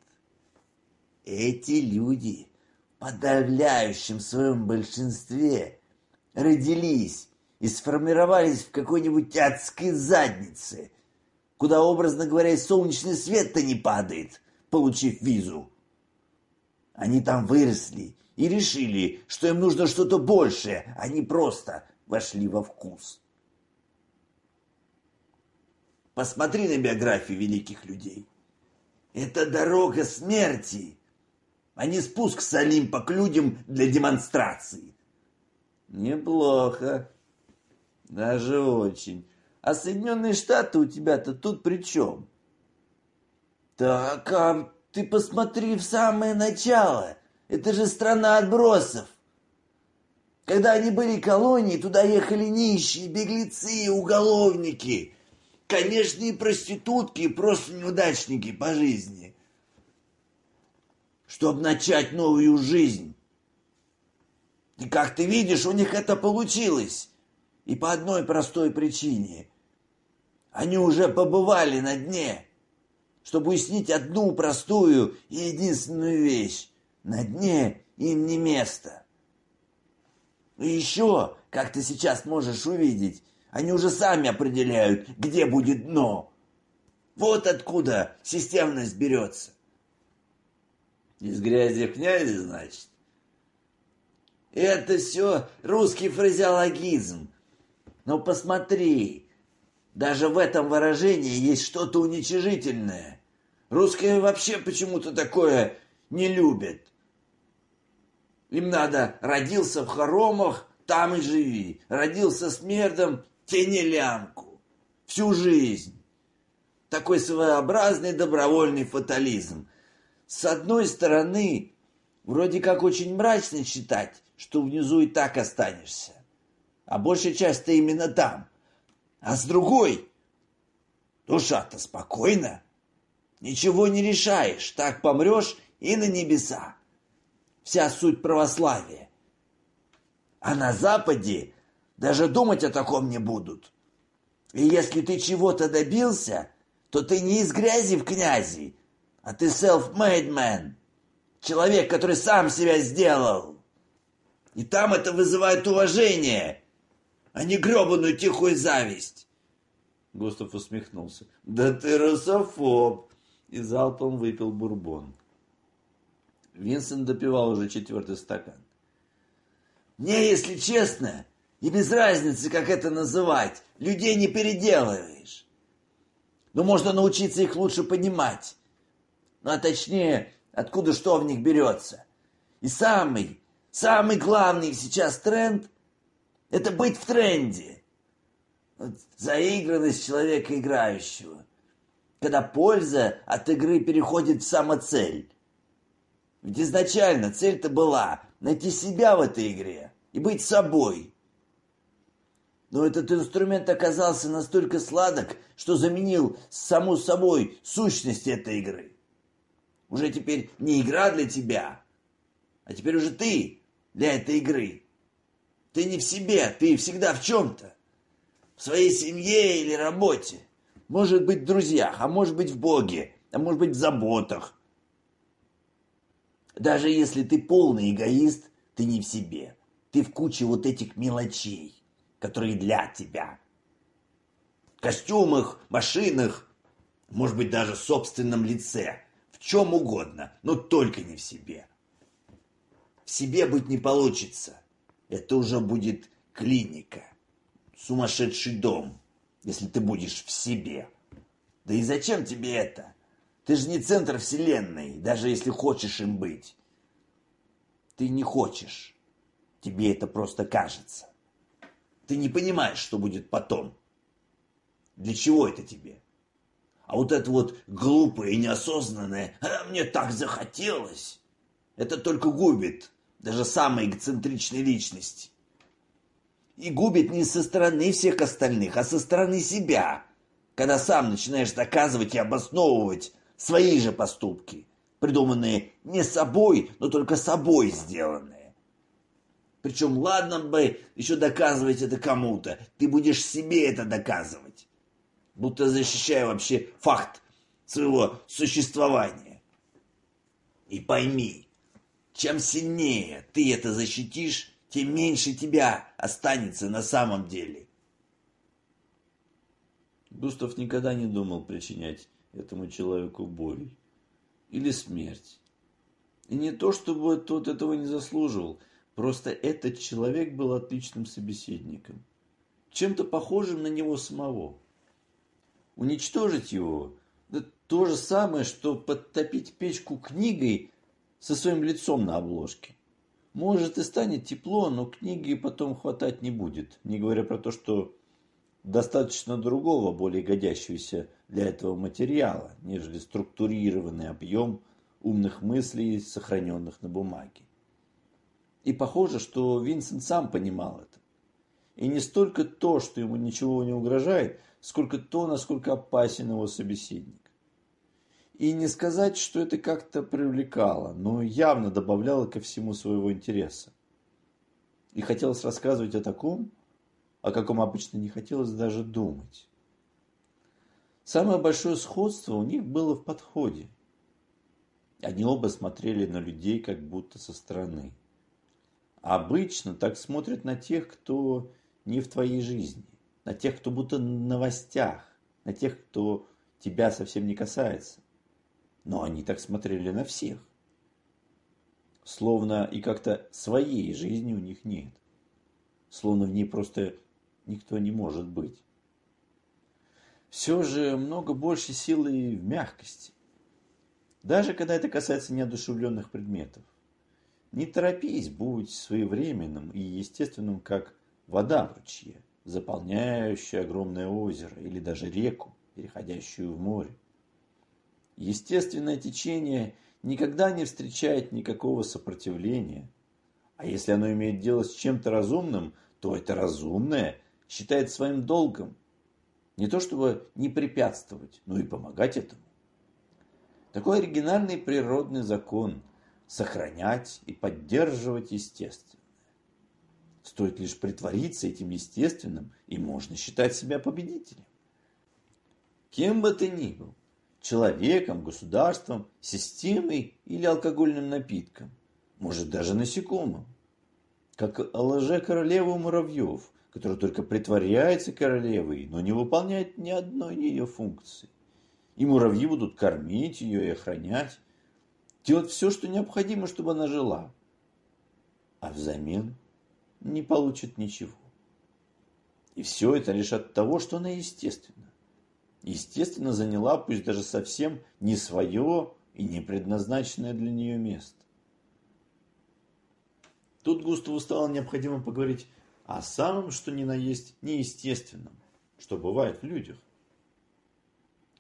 эти люди в подавляющем своем большинстве родились и сформировались в какой-нибудь адской заднице, куда, образно говоря, солнечный свет-то не падает, получив визу. Они там выросли и решили, что им нужно что-то большее, они просто вошли во вкус. Посмотри на биографии великих людей. Это дорога смерти а не спуск с Олимпа к людям для демонстрации. Неплохо. Даже очень. А Соединенные Штаты у тебя-то тут при чем? Так, а ты посмотри в самое начало. Это же страна отбросов. Когда они были колонией, туда ехали нищие, беглецы, уголовники. Конечно, и проститутки, и просто неудачники по жизни чтобы начать новую жизнь. И как ты видишь, у них это получилось. И по одной простой причине. Они уже побывали на дне, чтобы уяснить одну простую и единственную вещь. На дне им не место. И еще, как ты сейчас можешь увидеть, они уже сами определяют, где будет дно. Вот откуда системность берется. Из грязи в князи, значит? Это все русский фразеологизм. Но посмотри, даже в этом выражении есть что-то уничижительное. Русские вообще почему-то такое не любят. Им надо родился в хоромах, там и живи. Родился с мердом, тяни лямку. Всю жизнь. Такой своеобразный добровольный фатализм – с одной стороны, вроде как очень мрачно считать, что внизу и так останешься. А большая часть-то именно там. А с другой, душа-то спокойна. Ничего не решаешь, так помрешь и на небеса. Вся суть православия. А на Западе даже думать о таком не будут. И если ты чего-то добился, то ты не из грязи в князи, а ты self-made man. Человек, который сам себя сделал. И там это вызывает уважение, а не гребаную тихую зависть. Густав усмехнулся. Да ты русофоб. И залпом выпил бурбон. Винсент допивал уже четвертый стакан. Мне, если честно, и без разницы, как это называть, людей не переделываешь. Но можно научиться их лучше понимать ну а точнее, откуда что в них берется. И самый, самый главный сейчас тренд – это быть в тренде. Вот заигранность человека играющего. Когда польза от игры переходит в самоцель. Ведь изначально цель-то была найти себя в этой игре и быть собой. Но этот инструмент оказался настолько сладок, что заменил саму собой сущность этой игры. Уже теперь не игра для тебя, а теперь уже ты для этой игры. Ты не в себе, ты всегда в чем-то. В своей семье или работе. Может быть в друзьях, а может быть в Боге, а может быть в заботах. Даже если ты полный эгоист, ты не в себе. Ты в куче вот этих мелочей, которые для тебя. В костюмах, машинах, может быть даже в собственном лице. В чем угодно, но только не в себе. В себе быть не получится. Это уже будет клиника. Сумасшедший дом, если ты будешь в себе. Да и зачем тебе это? Ты же не центр вселенной, даже если хочешь им быть. Ты не хочешь. Тебе это просто кажется. Ты не понимаешь, что будет потом. Для чего это тебе? А вот это вот глупое и неосознанное «а мне так захотелось» это только губит даже самые эксцентричные личности. И губит не со стороны всех остальных, а со стороны себя, когда сам начинаешь доказывать и обосновывать свои же поступки, придуманные не собой, но только собой сделанные. Причем ладно бы еще доказывать это кому-то, ты будешь себе это доказывать, будто защищая вообще факт своего существования. И пойми, чем сильнее ты это защитишь, тем меньше тебя останется на самом деле. Густав никогда не думал причинять этому человеку боль или смерть. И не то, чтобы тот этого не заслуживал, просто этот человек был отличным собеседником, чем-то похожим на него самого. Уничтожить его – да то же самое, что подтопить печку книгой со своим лицом на обложке. Может и станет тепло, но книги потом хватать не будет, не говоря про то, что достаточно другого, более годящегося для этого материала, нежели структурированный объем умных мыслей, сохраненных на бумаге. И похоже, что Винсент сам понимал это. И не столько то, что ему ничего не угрожает, сколько то, насколько опасен его собеседник. И не сказать, что это как-то привлекало, но явно добавляло ко всему своего интереса. И хотелось рассказывать о таком, о каком обычно не хотелось даже думать. Самое большое сходство у них было в подходе. Они оба смотрели на людей как будто со стороны. Обычно так смотрят на тех, кто не в твоей жизни, на тех, кто будто на новостях, на тех, кто тебя совсем не касается но они так смотрели на всех. Словно и как-то своей жизни у них нет. Словно в ней просто никто не может быть. Все же много больше силы в мягкости. Даже когда это касается неодушевленных предметов. Не торопись, будь своевременным и естественным, как вода в ручье, заполняющая огромное озеро или даже реку, переходящую в море. Естественное течение никогда не встречает никакого сопротивления. А если оно имеет дело с чем-то разумным, то это разумное считает своим долгом. Не то чтобы не препятствовать, но и помогать этому. Такой оригинальный природный закон – сохранять и поддерживать естественное. Стоит лишь притвориться этим естественным, и можно считать себя победителем. Кем бы ты ни был, человеком, государством, системой или алкогольным напитком, может даже насекомым. Как лже-королева у муравьев, которая только притворяется королевой, но не выполняет ни одной ее функции. И муравьи будут кормить ее и охранять, делать все, что необходимо, чтобы она жила. А взамен не получит ничего. И все это лишь от того, что она естественна естественно, заняла, пусть даже совсем не свое и не предназначенное для нее место. Тут Густаву стало необходимо поговорить о самом, что ни на есть, неестественном, что бывает в людях.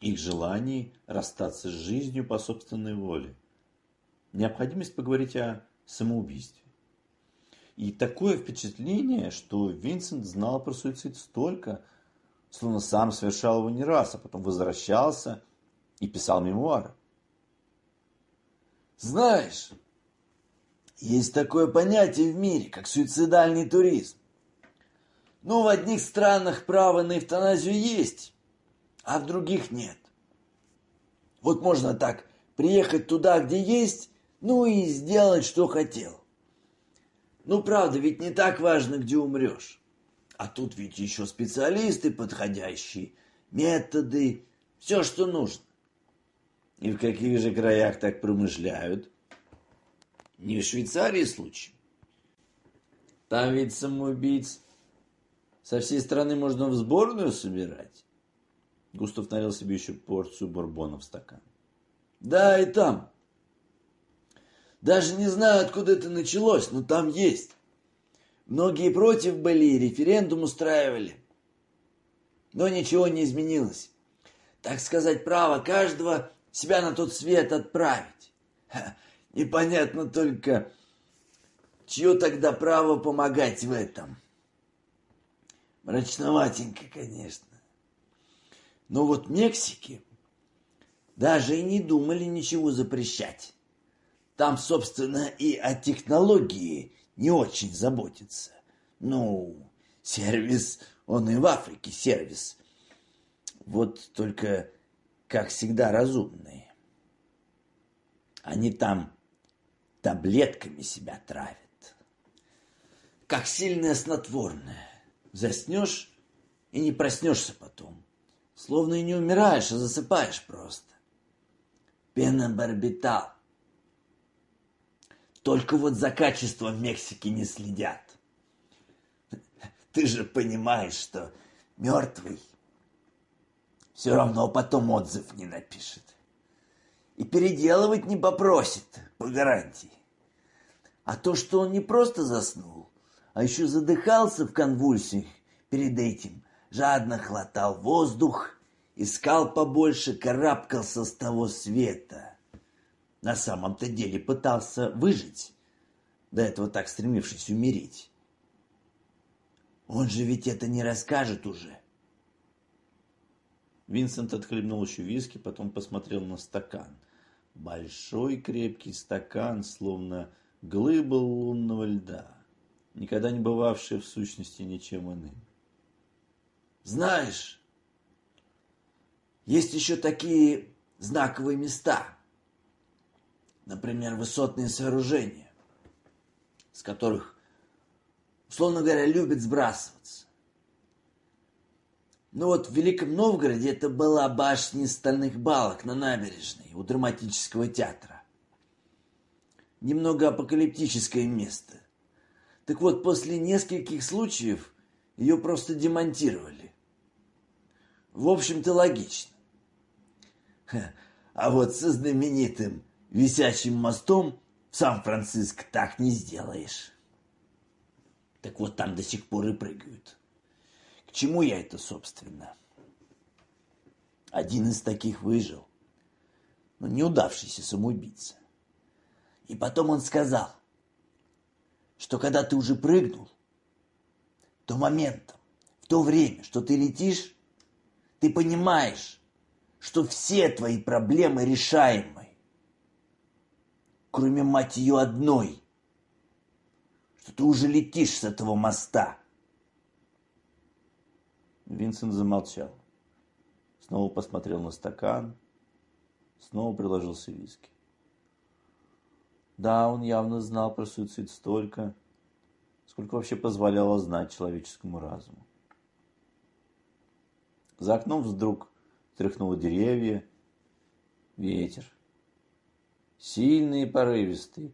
Их желании расстаться с жизнью по собственной воле. Необходимость поговорить о самоубийстве. И такое впечатление, что Винсент знал про суицид столько, словно сам совершал его не раз, а потом возвращался и писал мемуары. Знаешь, есть такое понятие в мире, как суицидальный туризм. Ну, в одних странах право на эвтаназию есть, а в других нет. Вот можно так приехать туда, где есть, ну и сделать, что хотел. Ну, правда, ведь не так важно, где умрешь. А тут ведь еще специалисты подходящие, методы, все, что нужно. И в каких же краях так промышляют? Не в Швейцарии случай. Там ведь самоубийц со всей страны можно в сборную собирать. Густав налил себе еще порцию бурбона в стакан. Да, и там. Даже не знаю, откуда это началось, но там есть. Многие против были, референдум устраивали. Но ничего не изменилось. Так сказать, право каждого себя на тот свет отправить. Ха, непонятно только, чье тогда право помогать в этом. Мрачноватенько, конечно. Но вот в Мексике даже и не думали ничего запрещать. Там, собственно, и о технологии не очень заботятся. Ну, сервис, он и в Африке сервис. Вот только, как всегда, разумные. Они там таблетками себя травят. Как сильное снотворное. Заснешь и не проснешься потом. Словно и не умираешь, а засыпаешь просто. Пенобарбитал. Только вот за качеством в Мексике не следят. Ты же понимаешь, что мертвый все равно потом отзыв не напишет. И переделывать не попросит, по гарантии. А то, что он не просто заснул, а еще задыхался в конвульсиях перед этим, жадно хватал воздух, искал побольше, карабкался с того света. На самом-то деле пытался выжить, до этого так стремившись умереть. Он же ведь это не расскажет уже. Винсент отхлебнул еще виски, потом посмотрел на стакан. Большой крепкий стакан, словно глыба лунного льда, никогда не бывавший в сущности ничем иным. Знаешь, есть еще такие знаковые места, например, высотные сооружения, с которых, условно говоря, любят сбрасываться. Ну вот в Великом Новгороде это была башня стальных балок на набережной у драматического театра. Немного апокалиптическое место. Так вот, после нескольких случаев ее просто демонтировали. В общем-то, логично. А вот со знаменитым висячим мостом в Сан-Франциско так не сделаешь. Так вот, там до сих пор и прыгают. К чему я это, собственно? Один из таких выжил, но неудавшийся самоубийца. И потом он сказал, что когда ты уже прыгнул, то моментом, в то время, что ты летишь, ты понимаешь, что все твои проблемы решаемы. Кроме, мать ее, одной, что ты уже летишь с этого моста. Винсент замолчал. Снова посмотрел на стакан, снова приложился виски. Да, он явно знал про суицид столько, сколько вообще позволяло знать человеческому разуму. За окном вдруг тряхнуло деревья, ветер. Сильный и порывистый.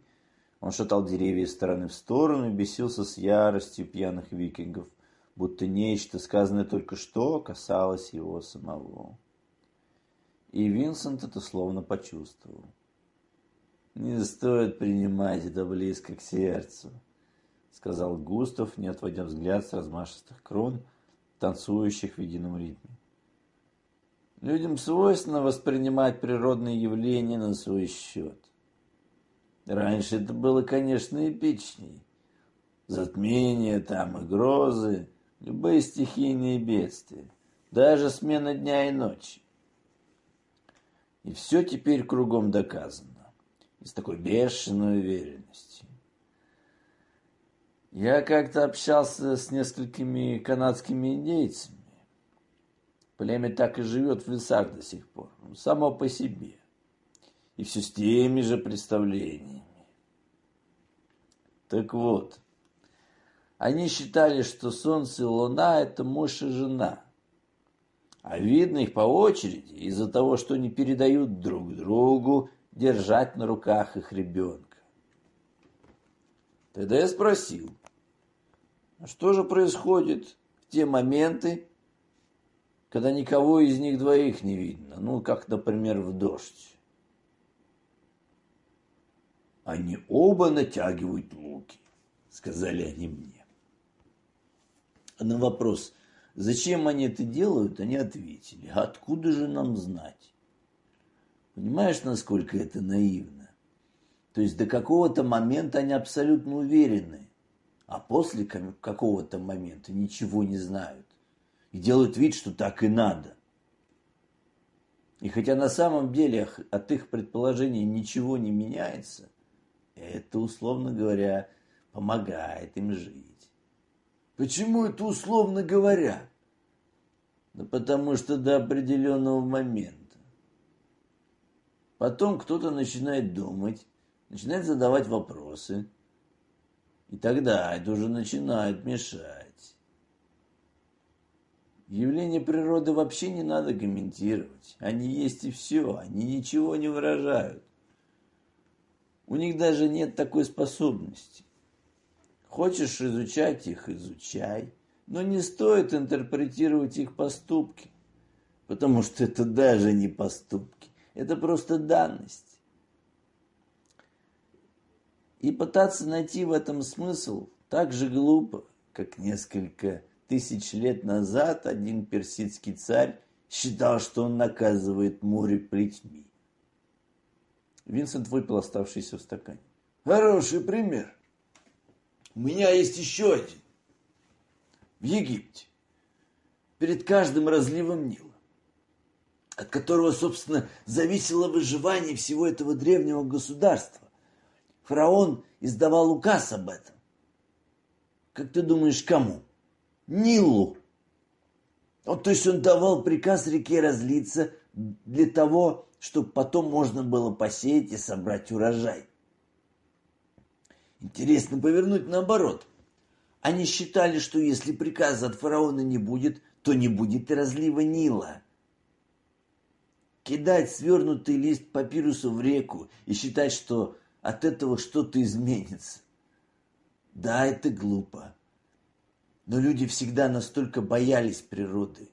Он шатал деревья из стороны в сторону и бесился с яростью пьяных викингов, будто нечто, сказанное только что, касалось его самого. И Винсент это словно почувствовал. «Не стоит принимать это близко к сердцу», — сказал Густав, не отводя взгляд с размашистых крон, танцующих в едином ритме. Людям свойственно воспринимать природные явления на свой счет. Раньше это было, конечно, эпичней. Затмения там и грозы, любые стихийные бедствия, даже смена дня и ночи. И все теперь кругом доказано, и с такой бешеной уверенностью. Я как-то общался с несколькими канадскими индейцами. Племя так и живет в лесах до сих пор, само по себе. И все с теми же представлениями. Так вот, они считали, что Солнце и Луна – это муж и жена. А видно их по очереди из-за того, что они передают друг другу держать на руках их ребенка. Тогда я спросил, а что же происходит в те моменты, когда никого из них двоих не видно, ну, как, например, в дождь? Они оба натягивают луки, сказали они мне. А на вопрос, зачем они это делают, они ответили, откуда же нам знать? Понимаешь, насколько это наивно? То есть до какого-то момента они абсолютно уверены, а после какого-то момента ничего не знают. И делают вид, что так и надо. И хотя на самом деле от их предположений ничего не меняется, это, условно говоря, помогает им жить. Почему это условно говоря? Да потому что до определенного момента. Потом кто-то начинает думать, начинает задавать вопросы. И тогда это уже начинает мешать. Явления природы вообще не надо комментировать. Они есть и все, они ничего не выражают. У них даже нет такой способности. Хочешь изучать их, изучай. Но не стоит интерпретировать их поступки, потому что это даже не поступки, это просто данность. И пытаться найти в этом смысл так же глупо, как несколько тысяч лет назад один персидский царь считал, что он наказывает море плетьми. Винсент выпил оставшийся в стакане. Хороший пример. У меня есть еще один. В Египте. Перед каждым разливом Нила, от которого, собственно, зависело выживание всего этого древнего государства, фараон издавал указ об этом. Как ты думаешь, кому? Нилу. Вот, то есть он давал приказ реке разлиться для того, чтобы потом можно было посеять и собрать урожай. Интересно повернуть наоборот. Они считали, что если приказа от фараона не будет, то не будет и разлива Нила. Кидать свернутый лист папируса в реку и считать, что от этого что-то изменится. Да, это глупо. Но люди всегда настолько боялись природы.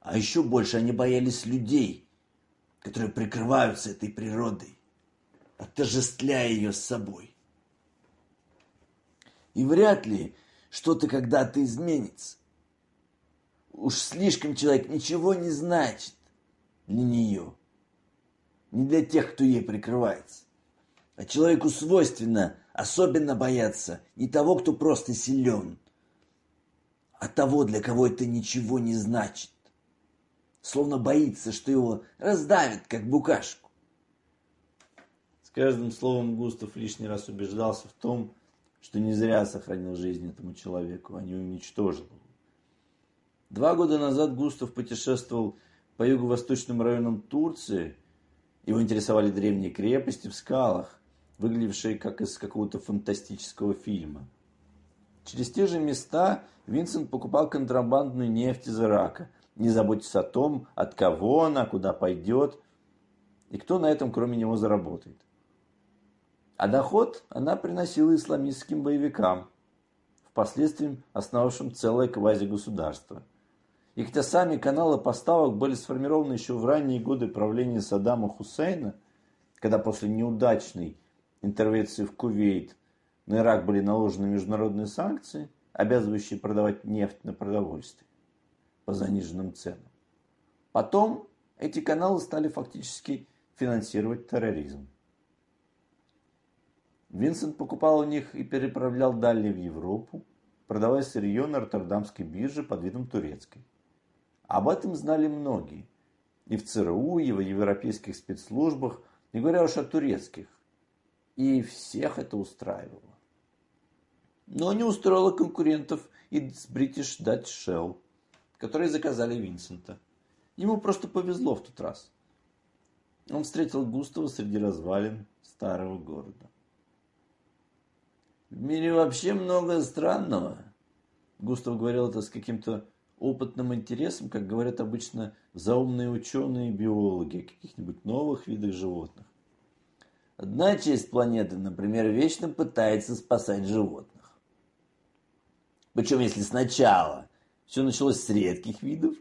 А еще больше они боялись людей, которые прикрываются этой природой, отождествляя ее с собой. И вряд ли что-то когда-то изменится. Уж слишком человек ничего не значит для нее, не для тех, кто ей прикрывается. А человеку свойственно особенно бояться не того, кто просто силен, а того, для кого это ничего не значит словно боится, что его раздавит, как букашку. С каждым словом Густав лишний раз убеждался в том, что не зря сохранил жизнь этому человеку, а не уничтожил его. Два года назад Густав путешествовал по юго-восточным районам Турции. Его интересовали древние крепости в скалах, выглядевшие как из какого-то фантастического фильма. Через те же места Винсент покупал контрабандную нефть из Ирака – не заботится о том, от кого она, куда пойдет и кто на этом кроме него заработает. А доход она приносила исламистским боевикам, впоследствии основавшим целое квазигосударство. И хотя сами каналы поставок были сформированы еще в ранние годы правления Саддама Хусейна, когда после неудачной интервенции в Кувейт на Ирак были наложены международные санкции, обязывающие продавать нефть на продовольствие по заниженным ценам. Потом эти каналы стали фактически финансировать терроризм. Винсент покупал у них и переправлял далее в Европу, продавая сырье на Роттердамской бирже под видом турецкой. Об этом знали многие. И в ЦРУ, и в европейских спецслужбах, не говоря уж о турецких. И всех это устраивало. но не устроила конкурентов из British Dutch Shell, которые заказали Винсента. Ему просто повезло в тот раз. Он встретил Густава среди развалин старого города. В мире вообще много странного. Густав говорил это с каким-то опытным интересом, как говорят обычно заумные ученые и биологи о каких-нибудь новых видах животных. Одна часть планеты, например, вечно пытается спасать животных. Причем, если сначала все началось с редких видов,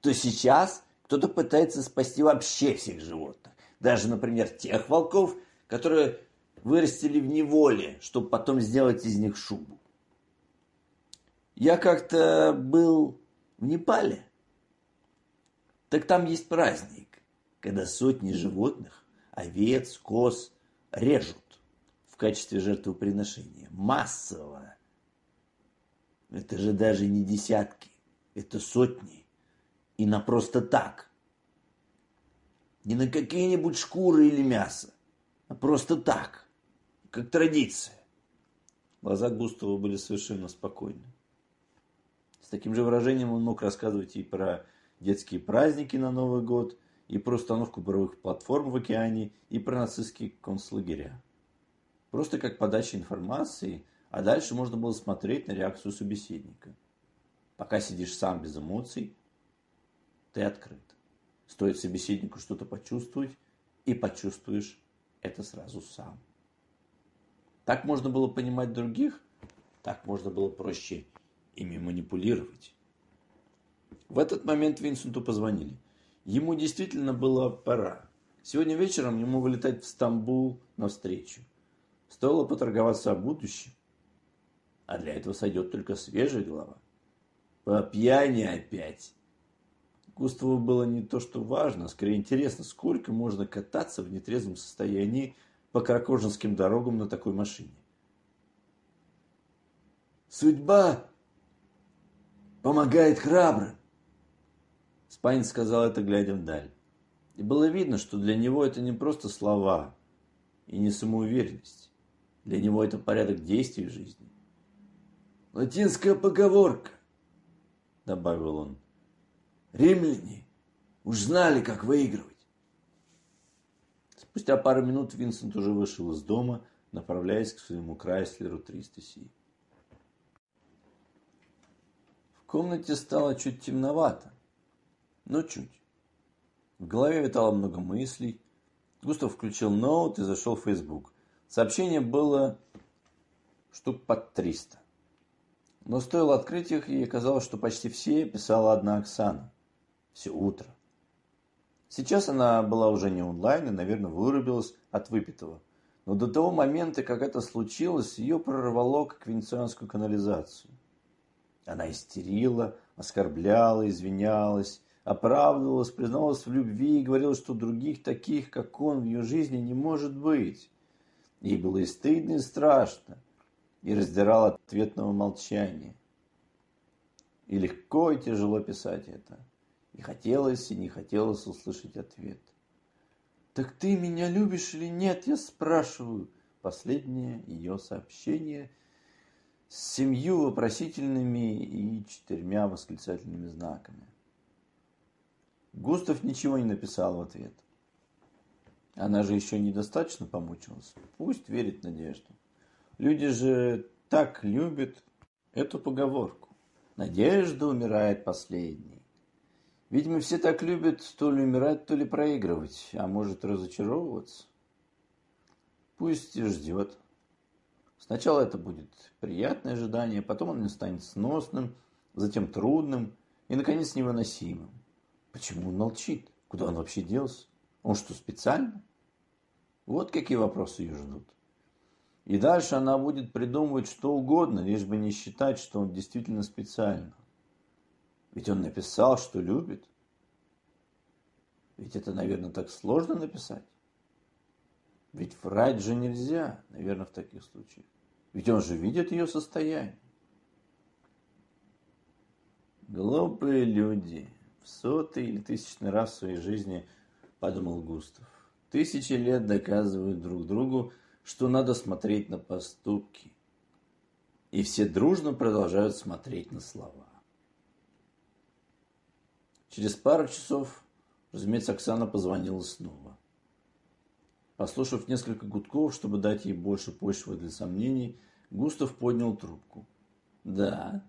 то сейчас кто-то пытается спасти вообще всех животных. Даже, например, тех волков, которые вырастили в неволе, чтобы потом сделать из них шубу. Я как-то был в Непале. Так там есть праздник, когда сотни животных, овец, коз режут в качестве жертвоприношения. Массово. Это же даже не десятки, это сотни. И на просто так. Не на какие-нибудь шкуры или мясо, а просто так, как традиция. Глаза Густава были совершенно спокойны. С таким же выражением он мог рассказывать и про детские праздники на Новый год, и про установку буровых платформ в океане, и про нацистские концлагеря. Просто как подача информации, а дальше можно было смотреть на реакцию собеседника. Пока сидишь сам без эмоций, ты открыт. Стоит собеседнику что-то почувствовать, и почувствуешь это сразу сам. Так можно было понимать других, так можно было проще ими манипулировать. В этот момент Винсенту позвонили. Ему действительно было пора. Сегодня вечером ему вылетать в Стамбул навстречу. Стоило поторговаться о будущем. А для этого сойдет только свежая голова. По пьяни опять. Густаву было не то, что важно, а скорее интересно, сколько можно кататься в нетрезвом состоянии по Кракожинским дорогам на такой машине. Судьба помогает храбрым. Спайн сказал это, глядя вдаль. И было видно, что для него это не просто слова и не самоуверенность. Для него это порядок действий в жизни. Латинская поговорка, добавил он. Римляне уж знали, как выигрывать. Спустя пару минут Винсент уже вышел из дома, направляясь к своему Крайслеру 300Си. В комнате стало чуть темновато, но чуть. В голове витало много мыслей. Густав включил ноут и зашел в Facebook. Сообщение было штук под 300. Но стоило открыть их, и оказалось, что почти все писала одна Оксана все утро. Сейчас она была уже не онлайн и, наверное, вырубилась от выпитого. Но до того момента, как это случилось, ее прорвало как венецианскую канализацию. Она истерила, оскорбляла, извинялась, оправдывалась, призналась в любви и говорила, что других таких, как он, в ее жизни не может быть. Ей было и стыдно, и страшно, и раздирало ответного молчания. И легко и тяжело писать это. И хотелось, и не хотелось услышать ответ. «Так ты меня любишь или нет?» Я спрашиваю. Последнее ее сообщение с семью вопросительными и четырьмя восклицательными знаками. Густав ничего не написал в ответ. Она же еще недостаточно помучилась. Пусть верит надежду. Люди же так любят эту поговорку. Надежда умирает последней. Видимо, все так любят то ли умирать, то ли проигрывать, а может разочаровываться. Пусть и ждет. Сначала это будет приятное ожидание, потом оно станет сносным, затем трудным и, наконец, невыносимым. Почему он молчит? Куда он вообще делся? Он что, специально? Вот какие вопросы ее ждут. И дальше она будет придумывать что угодно, лишь бы не считать, что он действительно специально. Ведь он написал, что любит. Ведь это, наверное, так сложно написать. Ведь врать же нельзя, наверное, в таких случаях. Ведь он же видит ее состояние. Глупые люди. В сотый или тысячный раз в своей жизни, подумал Густав. Тысячи лет доказывают друг другу, что надо смотреть на поступки. И все дружно продолжают смотреть на слова. Через пару часов, разумеется, Оксана позвонила снова. Послушав несколько гудков, чтобы дать ей больше почвы для сомнений, Густав поднял трубку. «Да».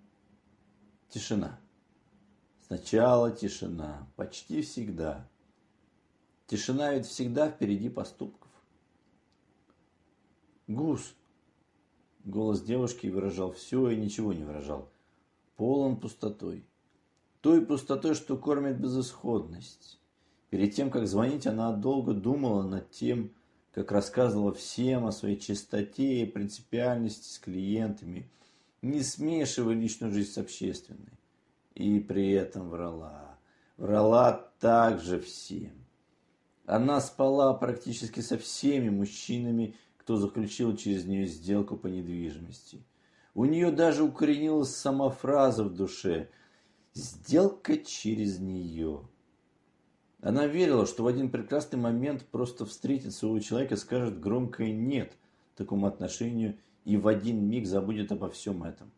Тишина. Сначала тишина. Почти всегда. Тишина ведь всегда впереди поступков. «Гус!» Голос девушки выражал все и ничего не выражал. Полон пустотой. Той пустотой, что кормит безысходность. Перед тем, как звонить, она долго думала над тем, как рассказывала всем о своей чистоте и принципиальности с клиентами, не смешивая личную жизнь с общественной. И при этом врала. Врала также всем. Она спала практически со всеми мужчинами, кто заключил через нее сделку по недвижимости. У нее даже укоренилась сама фраза в душе «сделка через нее». Она верила, что в один прекрасный момент просто встретит своего человека и скажет громкое «нет» такому отношению и в один миг забудет обо всем этом.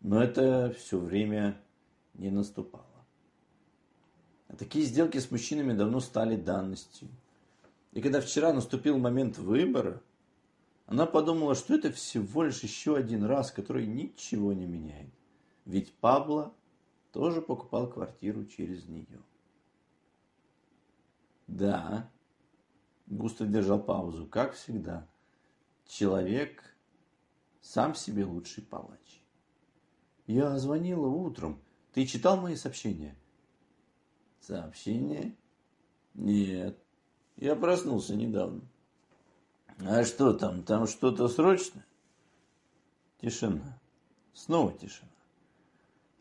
Но это все время не наступало. А такие сделки с мужчинами давно стали данностью. И когда вчера наступил момент выбора, она подумала, что это всего лишь еще один раз, который ничего не меняет. Ведь Пабло тоже покупал квартиру через нее. Да, Густав держал паузу, как всегда. Человек сам себе лучший палач. Я звонила утром. Ты читал мои сообщения? Сообщения? Нет. Я проснулся недавно. А что там? Там что-то срочное? Тишина. Снова тишина.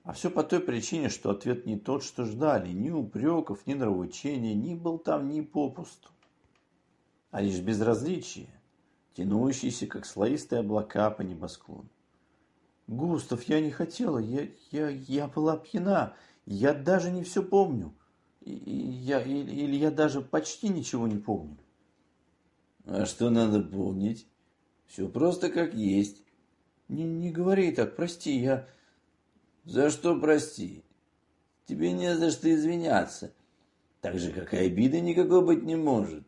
А все по той причине, что ответ не тот, что ждали. Ни упреков, ни нравоучения, ни был там, ни попусту. А лишь безразличие, тянущиеся, как слоистые облака по небосклону. Густав, я не хотела, я, я, я была пьяна, я даже не все помню. И, я, или, или я даже почти ничего не помню. А что надо помнить? Все просто как есть. Не, не говори так, прости, я... За что прости? Тебе не за что извиняться. Так же, как и обиды никакой быть не может.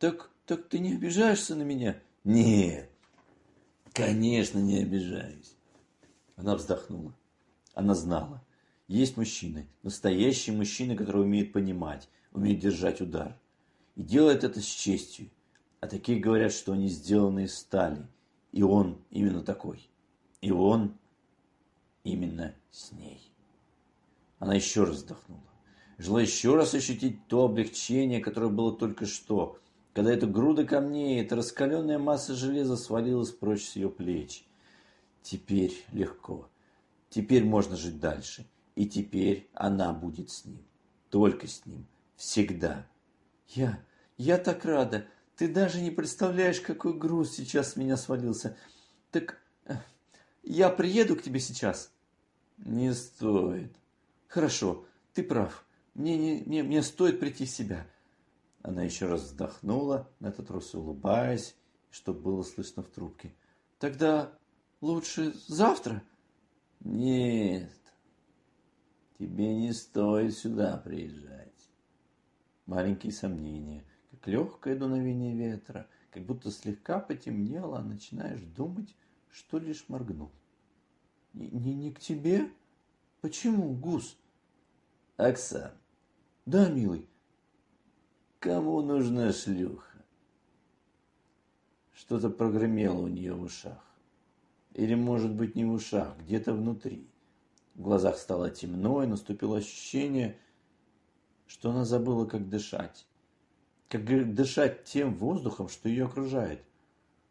Так, так ты не обижаешься на меня? Нет, конечно, не обижаюсь. Она вздохнула. Она знала. Есть мужчины, настоящие мужчины, которые умеют понимать, умеют держать удар. И делают это с честью. А такие говорят, что они сделаны из стали. И он именно такой. И он именно с ней. Она еще раз вздохнула. Желая еще раз ощутить то облегчение, которое было только что, когда эта груда камней, эта раскаленная масса железа свалилась прочь с ее плеч. Теперь легко. Теперь можно жить дальше. И теперь она будет с ним. Только с ним. Всегда. Я, я так рада. Ты даже не представляешь, какой груз сейчас с меня свалился. Так э, я приеду к тебе сейчас. Не стоит. Хорошо, ты прав. Мне, не, мне, мне стоит прийти в себя. Она еще раз вздохнула, на этот раз улыбаясь, чтобы было слышно в трубке. Тогда лучше завтра? Нет, тебе не стоит сюда приезжать. Маленькие сомнения, как легкое дуновение ветра, как будто слегка потемнело, а начинаешь думать, что лишь моргнул. Не, не к тебе? Почему, Гус? Оксан. Да, милый. Кому нужна шлюха? Что-то прогремело у нее в ушах. Или, может быть, не в ушах, где-то внутри. В глазах стало темно, и наступило ощущение, что она забыла, как дышать. Как дышать тем воздухом, что ее окружает.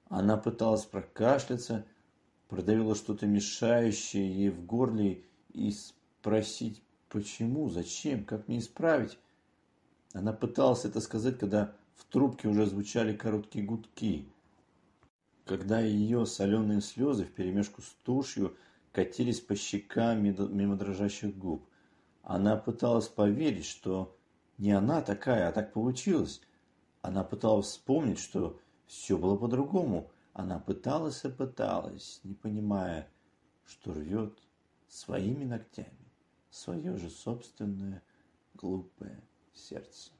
Она пыталась прокашляться, продавила что-то мешающее ей в горле и спросить, почему, зачем, как мне исправить. Она пыталась это сказать, когда в трубке уже звучали короткие гудки, когда ее соленые слезы вперемешку с тушью катились по щекам мимо дрожащих губ. Она пыталась поверить, что не она такая, а так получилось. Она пыталась вспомнить, что все было по-другому, Она пыталась и пыталась, не понимая, что рвет своими ногтями свое же собственное глупое сердце.